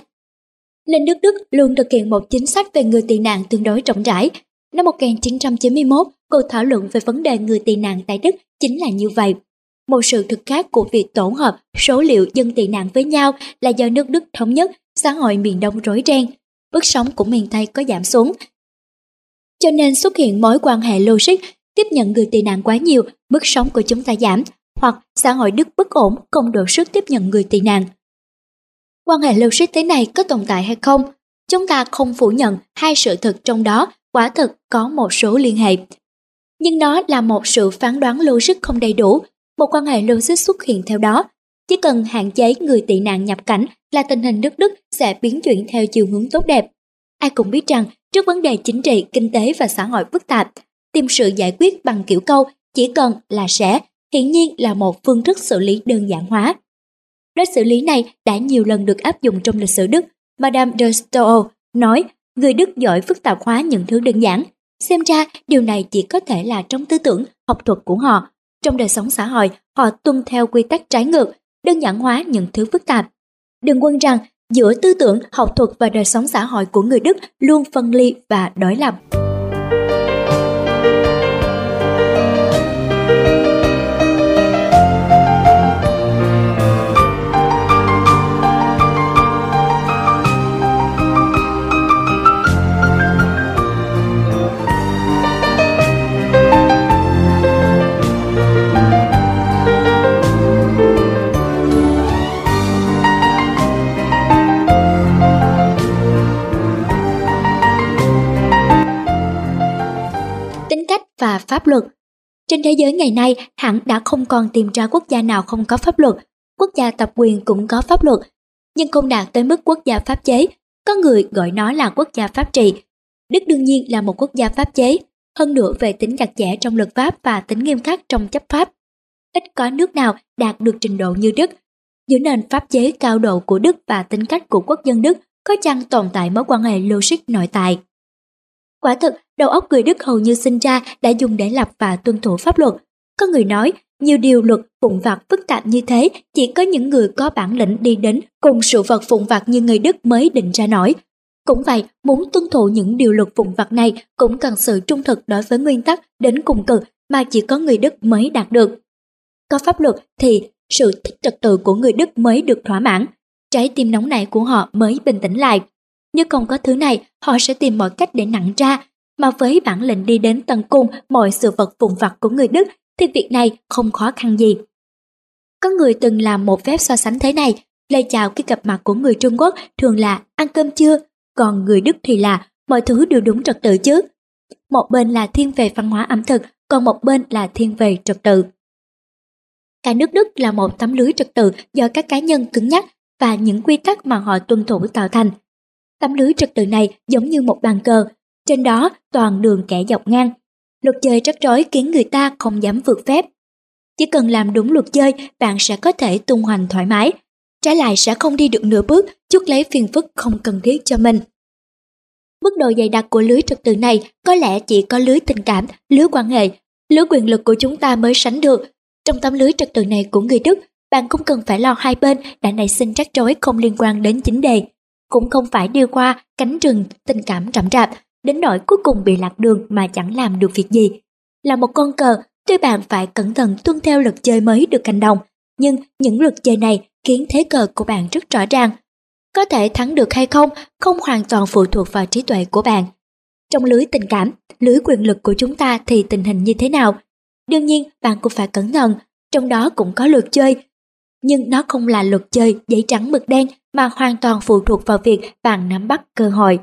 [SPEAKER 1] Lên nước Đức luôn thực hiện một chính sách về người tị nạn tương đối rộng rãi. Năm 1991, cuộc thảo luận về vấn đề người tị nạn tại Đức chính là như vậy. Một sự thực khác của việc tổ hợp số liệu dân tị nạn với nhau là do nước Đức thống nhất, xã hội miền Đông rối ren, bức sống của miền Tây có giảm xuống. Cho nên xuất hiện mối quan hệ logic tiếp nhận người tị nạn quá nhiều, mức sống của chúng ta giảm, hoặc xã hội Đức bất ổn không đủ sức tiếp nhận người tị nạn. Quan hệ logic thế này có tồn tại hay không? Chúng ta không phủ nhận hai sự thực trong đó quả thực có một số liên hệ. Nhưng nó là một sự phán đoán logic không đầy đủ, một quan hệ logic xuất hiện theo đó. Chỉ cần hạn chế người tị nạn nhập cảnh là tình hình nước Đức sẽ biến chuyển theo chiều hướng tốt đẹp. Ai cũng biết rằng trước vấn đề chính trị, kinh tế và xã hội phức tạp, tìm sự giải quyết bằng kiểu câu chỉ cần là sẽ hiển nhiên là một phương thức xử lý đơn giản hóa. Cách xử lý này đã nhiều lần được áp dụng trong lịch sử Đức. Madame de Stael nói người Đức giỏi phức tạp hóa những thứ đơn giản. Xem ra điều này chỉ có thể là trong tư tưởng, học thuật của họ. Trong đời sống xã hội, họ tuân theo quy tắc trái ngược. đơn giản hóa những thứ phức tạp. Đừng quên rằng giữa tư tưởng, học thuật và đời sống xã hội của người Đức luôn phân ly và đối lập. Và pháp luật. Trên thế giới ngày nay, hẳn đã không còn tìm ra quốc gia nào không có pháp luật, quốc gia tập quyền cũng có pháp luật, nhưng không đạt tới mức quốc gia pháp chế, có người gọi nó là quốc gia pháp trị. Đức đương nhiên là một quốc gia pháp chế, hơn nữa về tính chặt chẽ trong luật pháp và tính nghiêm khắc trong chấp pháp. Ít có nước nào đạt được trình độ như Đức. Giữa nền pháp chế cao độ của Đức và tính cách của quốc dân Đức có chăng tồn tại mối quan hệ logic nội tại. Quả thực, đầu óc người Đức hầu như sinh ra đã dùng để lập và tuân thủ pháp luật. Có người nói, nhiều điều luật phụng vặt phức tạp như thế chỉ có những người có bản lĩnh đi đến cùng sự vật phụng vặt như người Đức mới định ra nổi. Cũng vậy, muốn tuân thủ những điều luật phụng vặt này cũng cần sự trung thực đối với nguyên tắc đến cùng cực mà chỉ có người Đức mới đạt được. Có pháp luật thì sự thích trật tự của người Đức mới được thỏa mãn, trái tim nóng nảy của họ mới bình tĩnh lại. Nếu không có thứ này, họ sẽ tìm mọi cách để nặng ra, mà với bản lĩnh đi đến tận cùng mọi sự vật vụn vặt của người Đức thì việc này không khó khăn gì. Có người từng làm một phép so sánh thế này, lời chào khi gặp mặt của người Trung Quốc thường là ăn cơm chưa, còn người Đức thì là mọi thứ đều đúng trật tự chứ. Một bên là thiên về văn hóa ẩm thực, còn một bên là thiên về trật tự. Cả nước Đức là một tấm lưới trật tự do các cá nhân cứng nhắc và những quy tắc mà họ tuân thủ tạo thành. Tấm lưới trật tự này giống như một bàn cờ, trên đó toàn đường kẻ dọc ngang. Luật chơi rắc rối khiến người ta không dám vượt phép. Chỉ cần làm đúng luật chơi, bạn sẽ có thể tung hoành thoải mái. Trái lại sẽ không đi được nửa bước, chút lấy phiền phức không cần thiết cho mình. Mức độ dày đặc của lưới trật tự này có lẽ chỉ có lưới tình cảm, lưới quan hệ, lưới quyền lực của chúng ta mới sánh được. Trong tấm lưới trật tự này của người Đức, bạn không cần phải lo hai bên đã nảy sinh rắc rối không liên quan đến chính đề cũng không phải đi qua cánh rừng tình cảm rậm rạp, đến nỗi cuối cùng bị lạc đường mà chẳng làm được việc gì. Là một con cờ, tuy bạn phải cẩn thận tuân theo luật chơi mới được cành đồng, nhưng những luật chơi này khiến thế cờ của bạn rất rõ ràng. Có thể thắng được hay không, không hoàn toàn phụ thuộc vào trí tuệ của bạn. Trong lưới tình cảm, lưới quyền lực của chúng ta thì tình hình như thế nào? Đương nhiên, bạn cũng phải cẩn thận, trong đó cũng có luật chơi. Nhưng nó không là luật chơi giấy trắng mực đen mà hoàn toàn phụ thuộc vào việc bạn nắm bắt cơ hội.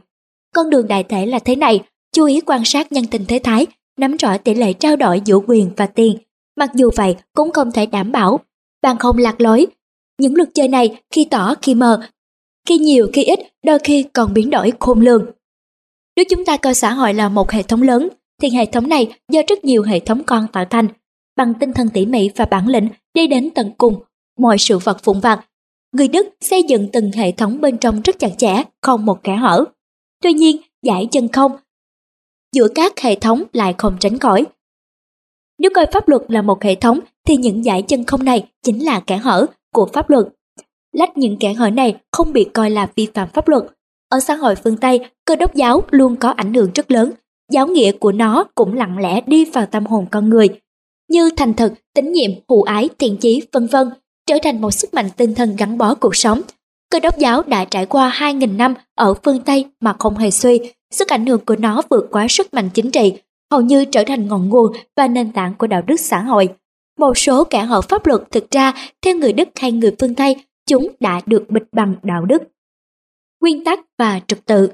[SPEAKER 1] Con đường đại thể là thế này, chú ý quan sát nhân tình thế thái, nắm rõ tỷ lệ trao đổi giữa quyền và tiền. Mặc dù vậy cũng không thể đảm bảo, bạn không lạc lối. Những luật chơi này khi tỏ khi mờ, khi nhiều khi ít, đôi khi còn biến đổi khôn lường. Nếu chúng ta coi xã hội là một hệ thống lớn, thì hệ thống này do rất nhiều hệ thống con tạo thành, bằng tinh thần tỉ mỉ và bản lĩnh đi đến tận cùng mọi sự vật vụn vặt người Đức xây dựng từng hệ thống bên trong rất chặt chẽ, không một kẽ hở. Tuy nhiên, giải chân không giữa các hệ thống lại không tránh khỏi. Nếu coi pháp luật là một hệ thống thì những giải chân không này chính là kẽ hở của pháp luật. Lách những kẽ hở này không bị coi là vi phạm pháp luật. Ở xã hội phương Tây, cơ đốc giáo luôn có ảnh hưởng rất lớn. Giáo nghĩa của nó cũng lặng lẽ đi vào tâm hồn con người, như thành thực, tín nhiệm, hữu ái, thiện chí, vân vân trở thành một sức mạnh tinh thần gắn bó cuộc sống. Cơ đốc giáo đã trải qua 2.000 năm ở phương Tây mà không hề suy, sức ảnh hưởng của nó vượt quá sức mạnh chính trị, hầu như trở thành ngọn nguồn và nền tảng của đạo đức xã hội. Một số kẻ hở pháp luật thực ra, theo người Đức hay người phương Tây, chúng đã được bịch bằng đạo đức. Nguyên tắc và trật tự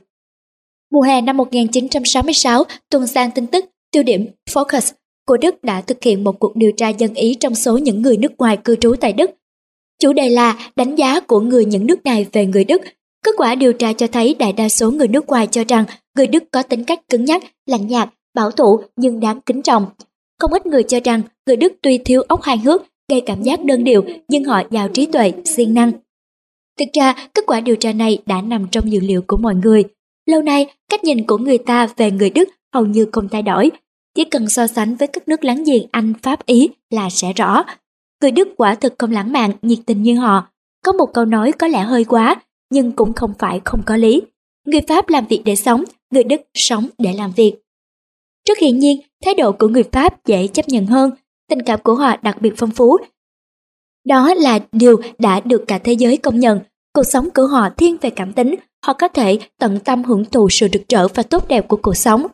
[SPEAKER 1] Mùa hè năm 1966, tuần sang tin tức tiêu điểm Focus của Đức đã thực hiện một cuộc điều tra dân ý trong số những người nước ngoài cư trú tại Đức Chủ đề là đánh giá của người những nước này về người Đức. Kết quả điều tra cho thấy đại đa số người nước ngoài cho rằng người Đức có tính cách cứng nhắc, lạnh nhạt, bảo thủ nhưng đáng kính trọng. Không ít người cho rằng người Đức tuy thiếu óc hài hước, gây cảm giác đơn điệu nhưng họ giàu trí tuệ, siêng năng. Thực ra, kết quả điều tra này đã nằm trong dữ liệu của mọi người. Lâu nay, cách nhìn của người ta về người Đức hầu như không thay đổi. Chỉ cần so sánh với các nước láng giềng Anh, Pháp, Ý là sẽ rõ người Đức quả thực không lãng mạn, nhiệt tình như họ. Có một câu nói có lẽ hơi quá, nhưng cũng không phải không có lý. Người Pháp làm việc để sống, người Đức sống để làm việc. Rất hiển nhiên, thái độ của người Pháp dễ chấp nhận hơn, tình cảm của họ đặc biệt phong phú. Đó là điều đã được cả thế giới công nhận. Cuộc sống của họ thiên về cảm tính, họ có thể tận tâm hưởng thụ sự rực rỡ và tốt đẹp của cuộc sống.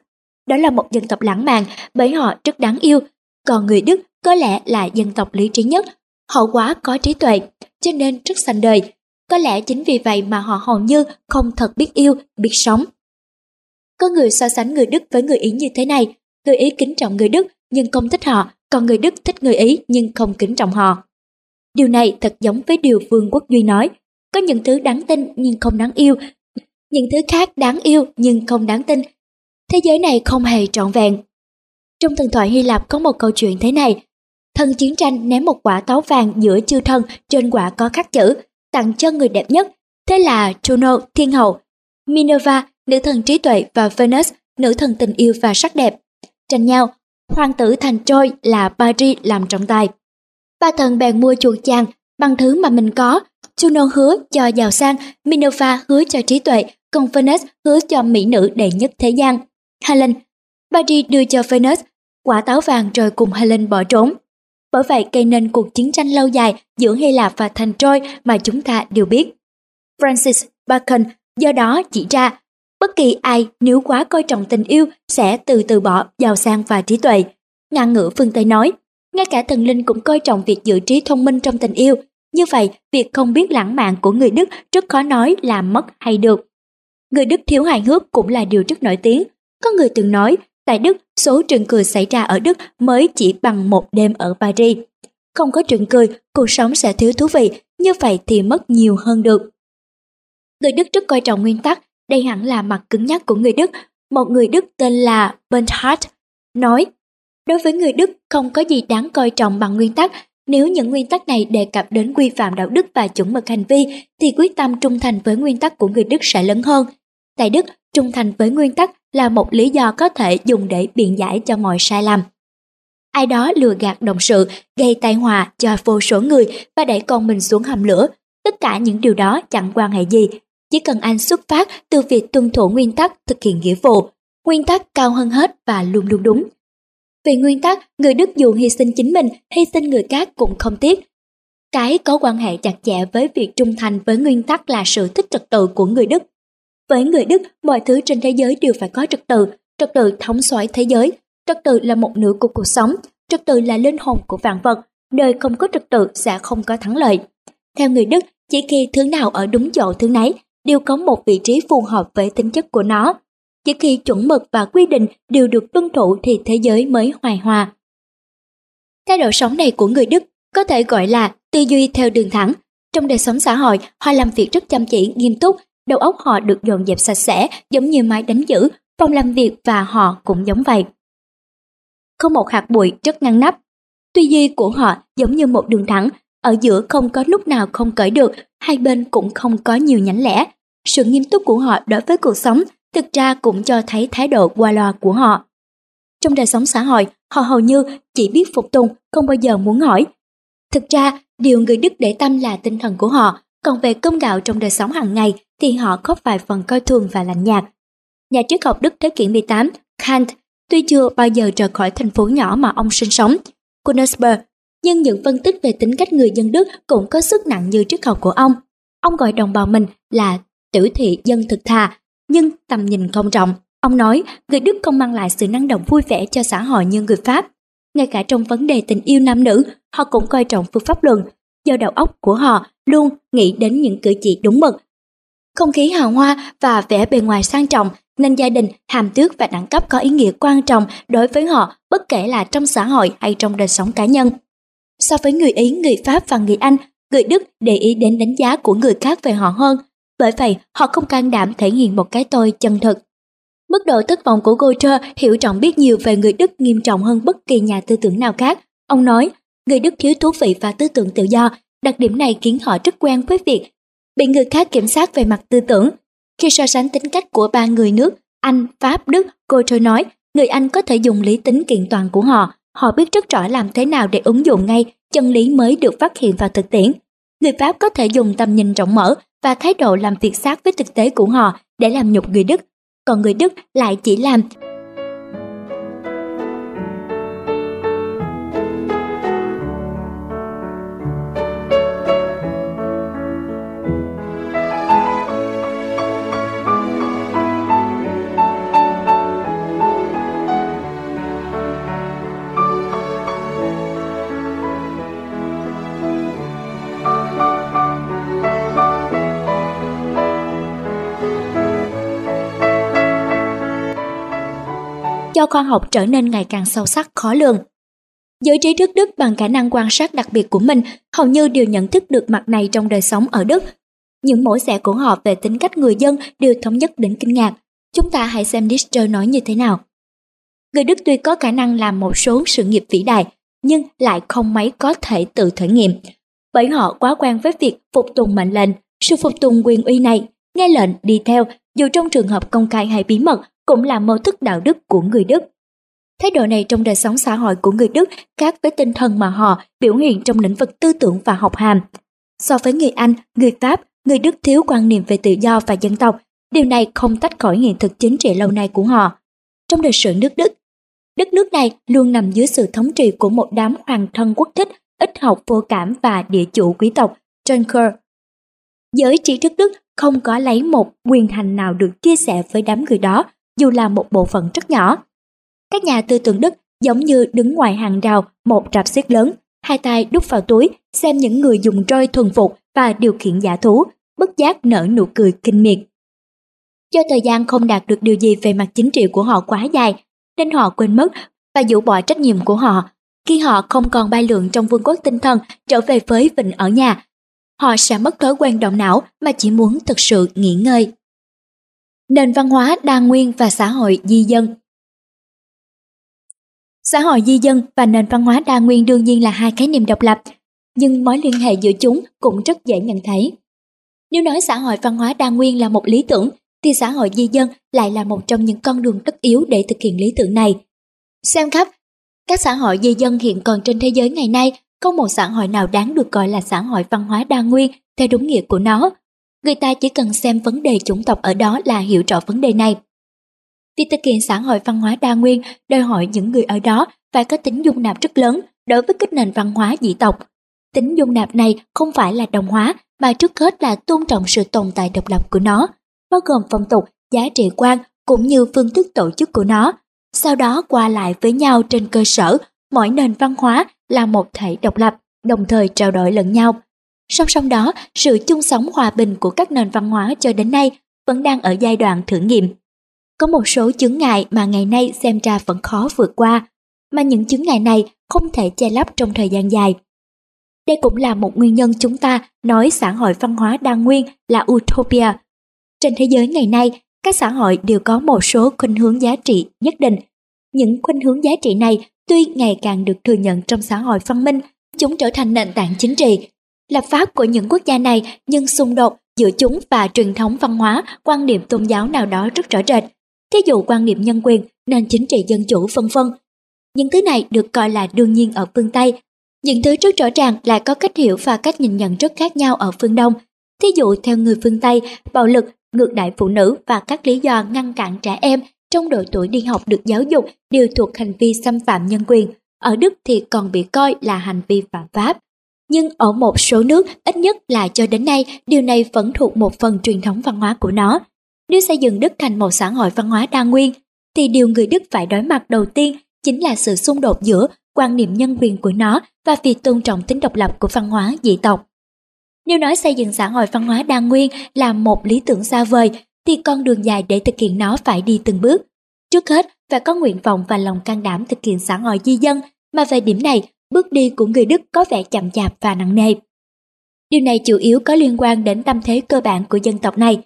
[SPEAKER 1] Đó là một dân tộc lãng mạn bởi họ rất đáng yêu, còn người Đức có lẽ là dân tộc lý trí nhất, họ quá có trí tuệ, cho nên rất sành đời. Có lẽ chính vì vậy mà họ hầu như không thật biết yêu, biết sống. Có người so sánh người Đức với người Ý như thế này, người Ý kính trọng người Đức nhưng không thích họ, còn người Đức thích người Ý nhưng không kính trọng họ. Điều này thật giống với điều Vương Quốc Duy nói, có những thứ đáng tin nhưng không đáng yêu, những thứ khác đáng yêu nhưng không đáng tin. Thế giới này không hề trọn vẹn. Trong thần thoại Hy Lạp có một câu chuyện thế này, thần chiến tranh ném một quả táo vàng giữa chư thân trên quả có khắc chữ, tặng cho người đẹp nhất, thế là Juno, thiên hậu, Minerva, nữ thần trí tuệ và Venus, nữ thần tình yêu và sắc đẹp. Tranh nhau, hoàng tử thành trôi là Paris làm trọng tài. Ba thần bèn mua chuột chàng bằng thứ mà mình có. Juno hứa cho giàu sang, Minerva hứa cho trí tuệ, còn Venus hứa cho mỹ nữ đệ nhất thế gian. Helen, Barry đưa cho Venus quả táo vàng rồi cùng Helen bỏ trốn. Bởi vậy gây nên cuộc chiến tranh lâu dài giữa Hy Lạp và thành Troy mà chúng ta đều biết. Francis Bacon do đó chỉ ra Bất kỳ ai nếu quá coi trọng tình yêu sẽ từ từ bỏ giàu sang và trí tuệ. Ngạn ngữ phương Tây nói, ngay cả thần linh cũng coi trọng việc giữ trí thông minh trong tình yêu. Như vậy, việc không biết lãng mạn của người Đức rất khó nói là mất hay được. Người Đức thiếu hài hước cũng là điều rất nổi tiếng. Có người từng nói, tại Đức, số trường cười xảy ra ở Đức mới chỉ bằng một đêm ở Paris. Không có trường cười, cuộc sống sẽ thiếu thú vị, như vậy thì mất nhiều hơn được. Người Đức rất coi trọng nguyên tắc, đây hẳn là mặt cứng nhắc của người Đức. Một người Đức tên là Bernhard nói, đối với người Đức không có gì đáng coi trọng bằng nguyên tắc. Nếu những nguyên tắc này đề cập đến quy phạm đạo đức và chuẩn mực hành vi, thì quyết tâm trung thành với nguyên tắc của người Đức sẽ lớn hơn. Tại Đức, trung thành với nguyên tắc là một lý do có thể dùng để biện giải cho mọi sai lầm. Ai đó lừa gạt đồng sự, gây tai họa cho vô số người và đẩy con mình xuống hầm lửa. Tất cả những điều đó chẳng quan hệ gì chỉ cần anh xuất phát từ việc tuân thủ nguyên tắc thực hiện nghĩa vụ, nguyên tắc cao hơn hết và luôn luôn đúng. Vì nguyên tắc, người Đức dù hy sinh chính mình, hy sinh người khác cũng không tiếc. Cái có quan hệ chặt chẽ với việc trung thành với nguyên tắc là sự thích trật tự của người Đức. Với người Đức, mọi thứ trên thế giới đều phải có trật tự, trật tự thống soái thế giới. Trật tự là một nửa của cuộc sống, trật tự là linh hồn của vạn vật, nơi không có trật tự sẽ không có thắng lợi. Theo người Đức, chỉ khi thứ nào ở đúng chỗ thứ nấy đều có một vị trí phù hợp với tính chất của nó. Chỉ khi chuẩn mực và quy định đều được tuân thủ thì thế giới mới hoài hòa. Thái độ sống này của người Đức có thể gọi là tư duy theo đường thẳng. Trong đời sống xã hội, họ làm việc rất chăm chỉ, nghiêm túc, đầu óc họ được dọn dẹp sạch sẽ, giống như máy đánh giữ, phòng làm việc và họ cũng giống vậy. Không một hạt bụi rất ngăn nắp. Tư duy của họ giống như một đường thẳng, ở giữa không có lúc nào không cởi được, hai bên cũng không có nhiều nhánh lẻ. Sự nghiêm túc của họ đối với cuộc sống thực ra cũng cho thấy thái độ qua loa của họ. Trong đời sống xã hội, họ hầu như chỉ biết phục tùng, không bao giờ muốn hỏi. Thực ra, điều người Đức để tâm là tinh thần của họ, còn về cơm gạo trong đời sống hàng ngày thì họ có vài phần coi thường và lạnh nhạt. Nhà triết học Đức thế kỷ 18, Kant, tuy chưa bao giờ rời khỏi thành phố nhỏ mà ông sinh sống, Königsberg nhưng những phân tích về tính cách người dân Đức cũng có sức nặng như triết học của ông. Ông gọi đồng bào mình là tiểu thị dân thực thà, nhưng tầm nhìn không rộng. Ông nói người Đức không mang lại sự năng động vui vẻ cho xã hội như người Pháp. Ngay cả trong vấn đề tình yêu nam nữ, họ cũng coi trọng phương pháp luận, do đầu óc của họ luôn nghĩ đến những cử chỉ đúng mực. Không khí hào hoa và vẻ bề ngoài sang trọng nên gia đình, hàm tước và đẳng cấp có ý nghĩa quan trọng đối với họ bất kể là trong xã hội hay trong đời sống cá nhân. So với người Ý, người Pháp và người Anh, người Đức để ý đến đánh giá của người khác về họ hơn. Bởi vậy, họ không can đảm thể hiện một cái tôi chân thực. Mức độ thất vọng của Goethe hiểu trọng biết nhiều về người Đức nghiêm trọng hơn bất kỳ nhà tư tưởng nào khác. Ông nói, người Đức thiếu thú vị và tư tưởng tự do, đặc điểm này khiến họ rất quen với việc bị người khác kiểm soát về mặt tư tưởng. Khi so sánh tính cách của ba người nước Anh, Pháp, Đức, cô Trôi nói người Anh có thể dùng lý tính kiện toàn của họ họ biết rất rõ làm thế nào để ứng dụng ngay chân lý mới được phát hiện vào thực tiễn. Người Pháp có thể dùng tầm nhìn rộng mở và thái độ làm việc sát với thực tế của họ để làm nhục người Đức, còn người Đức lại chỉ làm cho khoa học trở nên ngày càng sâu sắc khó lường. Giới trí thức Đức bằng khả năng quan sát đặc biệt của mình hầu như đều nhận thức được mặt này trong đời sống ở Đức. Những mối xẻ của họ về tính cách người dân đều thống nhất đến kinh ngạc. Chúng ta hãy xem Nietzsche nói như thế nào. Người Đức tuy có khả năng làm một số sự nghiệp vĩ đại, nhưng lại không mấy có thể tự thể nghiệm. Bởi họ quá quen với việc phục tùng mệnh lệnh, sự phục tùng quyền uy này, nghe lệnh đi theo, dù trong trường hợp công khai hay bí mật cũng là mô thức đạo đức của người Đức. Thái độ này trong đời sống xã hội của người Đức khác với tinh thần mà họ biểu hiện trong lĩnh vực tư tưởng và học hàm. So với người Anh, người Pháp, người Đức thiếu quan niệm về tự do và dân tộc, điều này không tách khỏi hiện thực chính trị lâu nay của họ. Trong đời sử nước Đức, đất nước này luôn nằm dưới sự thống trị của một đám hoàng thân quốc thích, ít học vô cảm và địa chủ quý tộc, Junker. Giới trí thức Đức không có lấy một quyền hành nào được chia sẻ với đám người đó dù là một bộ phận rất nhỏ. Các nhà tư tưởng Đức giống như đứng ngoài hàng rào một rạp xiếc lớn, hai tay đút vào túi xem những người dùng roi thuần phục và điều khiển giả thú, bất giác nở nụ cười kinh miệt. Do thời gian không đạt được điều gì về mặt chính trị của họ quá dài, nên họ quên mất và dụ bỏ trách nhiệm của họ. Khi họ không còn bay lượn trong vương quốc tinh thần trở về với vịnh ở nhà, họ sẽ mất thói quen động não mà chỉ muốn thực sự nghỉ ngơi nền văn hóa đa nguyên và xã hội di dân. Xã hội di dân và nền văn hóa đa nguyên đương nhiên là hai khái niệm độc lập, nhưng mối liên hệ giữa chúng cũng rất dễ nhận thấy. Nếu nói xã hội văn hóa đa nguyên là một lý tưởng, thì xã hội di dân lại là một trong những con đường tất yếu để thực hiện lý tưởng này. Xem khắp, các xã hội di dân hiện còn trên thế giới ngày nay, không một xã hội nào đáng được gọi là xã hội văn hóa đa nguyên theo đúng nghĩa của nó, Người ta chỉ cần xem vấn đề chủng tộc ở đó là hiểu rõ vấn đề này. Việc thực hiện xã hội văn hóa đa nguyên đòi hỏi những người ở đó phải có tính dung nạp rất lớn đối với các nền văn hóa dị tộc. Tính dung nạp này không phải là đồng hóa mà trước hết là tôn trọng sự tồn tại độc lập của nó, bao gồm phong tục, giá trị quan cũng như phương thức tổ chức của nó. Sau đó qua lại với nhau trên cơ sở mỗi nền văn hóa là một thể độc lập, đồng thời trao đổi lẫn nhau Song song đó, sự chung sống hòa bình của các nền văn hóa cho đến nay vẫn đang ở giai đoạn thử nghiệm. Có một số chứng ngại mà ngày nay xem ra vẫn khó vượt qua, mà những chứng ngại này không thể che lấp trong thời gian dài. Đây cũng là một nguyên nhân chúng ta nói xã hội văn hóa đa nguyên là utopia. Trên thế giới ngày nay, các xã hội đều có một số khuynh hướng giá trị nhất định. Những khuynh hướng giá trị này tuy ngày càng được thừa nhận trong xã hội văn minh, chúng trở thành nền tảng chính trị Lập pháp của những quốc gia này nhưng xung đột giữa chúng và truyền thống văn hóa, quan niệm tôn giáo nào đó rất rõ rệt. Thí dụ quan niệm nhân quyền, nền chính trị dân chủ vân vân. Những thứ này được coi là đương nhiên ở phương Tây. Những thứ rất rõ ràng lại có cách hiểu và cách nhìn nhận rất khác nhau ở phương Đông. Thí dụ theo người phương Tây, bạo lực, ngược đại phụ nữ và các lý do ngăn cản trẻ em trong độ tuổi đi học được giáo dục đều thuộc hành vi xâm phạm nhân quyền. Ở Đức thì còn bị coi là hành vi phạm pháp nhưng ở một số nước ít nhất là cho đến nay điều này vẫn thuộc một phần truyền thống văn hóa của nó. Nếu xây dựng Đức thành một xã hội văn hóa đa nguyên, thì điều người Đức phải đối mặt đầu tiên chính là sự xung đột giữa quan niệm nhân quyền của nó và việc tôn trọng tính độc lập của văn hóa dị tộc. Nếu nói xây dựng xã hội văn hóa đa nguyên là một lý tưởng xa vời, thì con đường dài để thực hiện nó phải đi từng bước. Trước hết, phải có nguyện vọng và lòng can đảm thực hiện xã hội di dân, mà về điểm này bước đi của người Đức có vẻ chậm chạp và nặng nề. Điều này chủ yếu có liên quan đến tâm thế cơ bản của dân tộc này.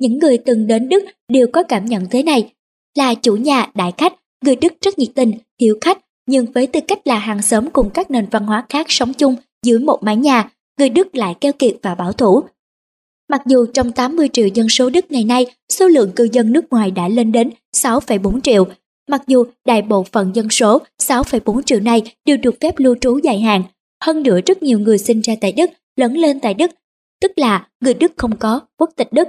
[SPEAKER 1] Những người từng đến Đức đều có cảm nhận thế này, là chủ nhà đại khách, người Đức rất nhiệt tình, hiếu khách, nhưng với tư cách là hàng xóm cùng các nền văn hóa khác sống chung dưới một mái nhà, người Đức lại keo kiệt và bảo thủ. Mặc dù trong 80 triệu dân số Đức ngày nay, số lượng cư dân nước ngoài đã lên đến 6,4 triệu, mặc dù đại bộ phận dân số 6,4 triệu này đều được phép lưu trú dài hạn, hơn nữa rất nhiều người sinh ra tại Đức, lớn lên tại Đức, tức là người Đức không có quốc tịch Đức,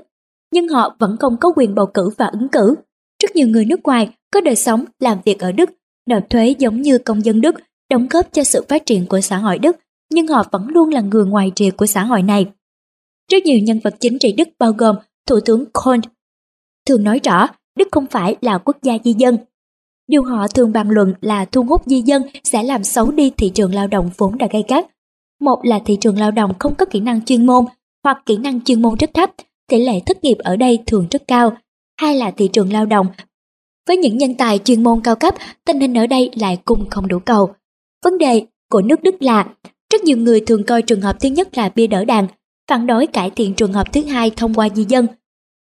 [SPEAKER 1] nhưng họ vẫn không có quyền bầu cử và ứng cử. Rất nhiều người nước ngoài có đời sống làm việc ở Đức, nộp thuế giống như công dân Đức, đóng góp cho sự phát triển của xã hội Đức, nhưng họ vẫn luôn là người ngoài rìa của xã hội này. Rất nhiều nhân vật chính trị Đức bao gồm Thủ tướng Kohl thường nói rõ Đức không phải là quốc gia di dân. Điều họ thường bàn luận là thu hút di dân sẽ làm xấu đi thị trường lao động vốn đã gay gắt. Một là thị trường lao động không có kỹ năng chuyên môn hoặc kỹ năng chuyên môn rất thấp, tỷ lệ thất nghiệp ở đây thường rất cao. Hai là thị trường lao động với những nhân tài chuyên môn cao cấp, tình hình ở đây lại cung không đủ cầu. Vấn đề của nước Đức là rất nhiều người thường coi trường hợp thứ nhất là bia đỡ đàn, phản đối cải thiện trường hợp thứ hai thông qua di dân.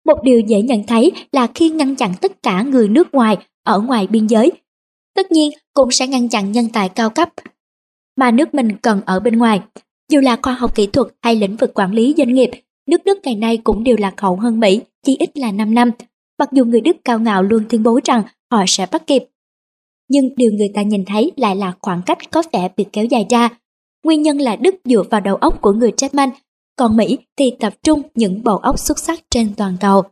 [SPEAKER 1] Một điều dễ nhận thấy là khi ngăn chặn tất cả người nước ngoài ở ngoài biên giới, tất nhiên cũng sẽ ngăn chặn nhân tài cao cấp mà nước mình cần ở bên ngoài. Dù là khoa học kỹ thuật hay lĩnh vực quản lý doanh nghiệp, nước Đức ngày nay cũng đều lạc hậu hơn Mỹ, chỉ ít là 5 năm. Mặc dù người Đức cao ngạo luôn tuyên bố rằng họ sẽ bắt kịp. Nhưng điều người ta nhìn thấy lại là khoảng cách có vẻ bị kéo dài ra. Nguyên nhân là Đức dựa vào đầu óc của người German còn Mỹ thì tập trung những bộ óc xuất sắc trên toàn cầu.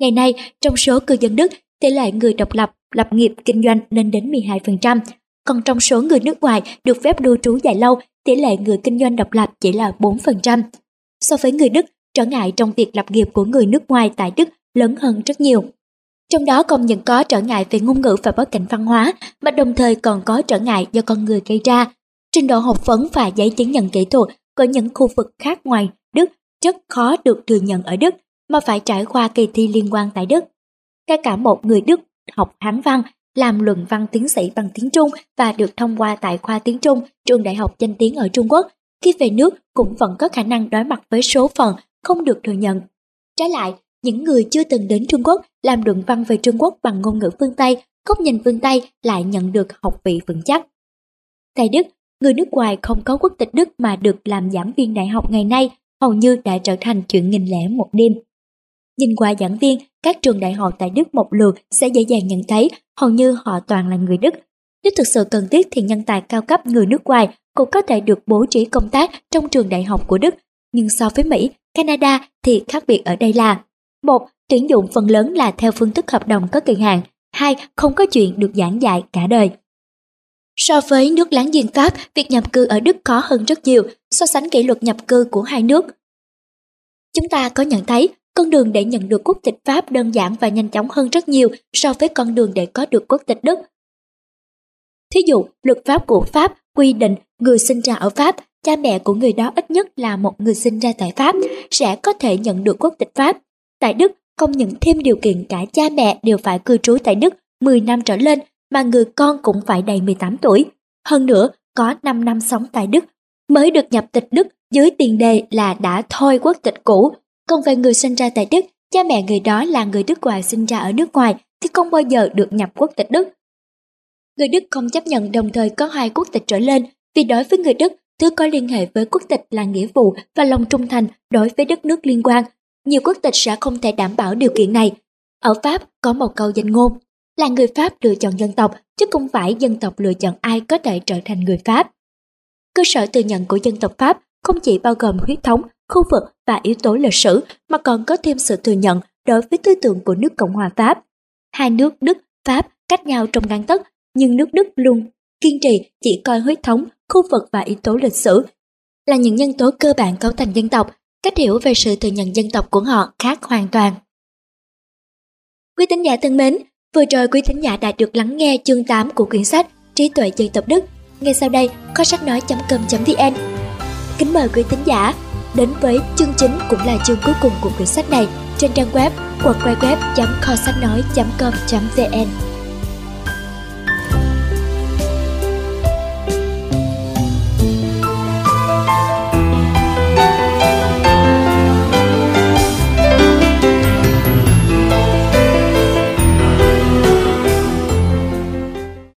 [SPEAKER 1] Ngày nay, trong số cư dân Đức, tỷ lệ người độc lập, lập nghiệp, kinh doanh lên đến 12%, còn trong số người nước ngoài được phép lưu trú dài lâu, tỷ lệ người kinh doanh độc lập chỉ là 4%. So với người Đức, trở ngại trong việc lập nghiệp của người nước ngoài tại Đức lớn hơn rất nhiều. Trong đó không những có trở ngại về ngôn ngữ và bối cảnh văn hóa, mà đồng thời còn có trở ngại do con người gây ra. Trình độ học vấn và giấy chứng nhận kỹ thuật của những khu vực khác ngoài Đức rất khó được thừa nhận ở Đức mà phải trải qua kỳ thi liên quan tại Đức. Ngay cả một người Đức học Hán văn, làm luận văn tiến sĩ bằng tiếng Trung và được thông qua tại khoa tiếng Trung trường đại học danh tiếng ở Trung Quốc, khi về nước cũng vẫn có khả năng đối mặt với số phận không được thừa nhận. Trái lại, những người chưa từng đến Trung Quốc làm luận văn về Trung Quốc bằng ngôn ngữ phương Tây, góc nhìn phương Tây lại nhận được học vị vững chắc. Tại Đức, người nước ngoài không có quốc tịch Đức mà được làm giảng viên đại học ngày nay hầu như đã trở thành chuyện nghìn lẻ một đêm. Nhìn qua giảng viên, các trường đại học tại Đức một lượt sẽ dễ dàng nhận thấy hầu như họ toàn là người Đức. Nếu thực sự cần thiết thì nhân tài cao cấp người nước ngoài cũng có thể được bố trí công tác trong trường đại học của Đức. Nhưng so với Mỹ, Canada thì khác biệt ở đây là một Tuyển dụng phần lớn là theo phương thức hợp đồng có kỳ hạn. hai Không có chuyện được giảng dạy cả đời. So với nước láng giềng Pháp, việc nhập cư ở Đức khó hơn rất nhiều so sánh kỷ luật nhập cư của hai nước. Chúng ta có nhận thấy con đường để nhận được quốc tịch Pháp đơn giản và nhanh chóng hơn rất nhiều so với con đường để có được quốc tịch Đức. Thí dụ, luật pháp của Pháp quy định người sinh ra ở Pháp, cha mẹ của người đó ít nhất là một người sinh ra tại Pháp sẽ có thể nhận được quốc tịch Pháp. Tại Đức, không những thêm điều kiện cả cha mẹ đều phải cư trú tại Đức 10 năm trở lên mà người con cũng phải đầy 18 tuổi. Hơn nữa, có 5 năm sống tại Đức mới được nhập tịch Đức dưới tiền đề là đã thôi quốc tịch cũ. Còn về người sinh ra tại Đức, cha mẹ người đó là người đức ngoài sinh ra ở nước ngoài thì không bao giờ được nhập quốc tịch Đức. Người Đức không chấp nhận đồng thời có hai quốc tịch trở lên vì đối với người Đức, thứ có liên hệ với quốc tịch là nghĩa vụ và lòng trung thành đối với đất nước liên quan. Nhiều quốc tịch sẽ không thể đảm bảo điều kiện này. Ở Pháp có một câu danh ngôn, là người Pháp lựa chọn dân tộc, chứ không phải dân tộc lựa chọn ai có thể trở thành người Pháp. Cơ sở tự nhận của dân tộc Pháp không chỉ bao gồm huyết thống, khu vực và yếu tố lịch sử mà còn có thêm sự thừa nhận đối với tư tưởng của nước Cộng hòa Pháp. Hai nước Đức, Pháp cách nhau trong ngăn tấc, nhưng nước Đức luôn kiên trì chỉ coi huyết thống, khu vực và yếu tố lịch sử là những nhân tố cơ bản cấu thành dân tộc, cách hiểu về sự thừa nhận dân tộc của họ khác hoàn toàn. Quý tín giả thân mến, Vừa rồi quý tín giả đã được lắng nghe chương 8 của quyển sách Trí tuệ dân tộc Đức. Ngay sau đây, kho sách nói.com.vn Kính mời quý tín giả đến với chương chính cũng là chương cuối cùng của quyển sách này trên trang web www.kho sách nói.com.vn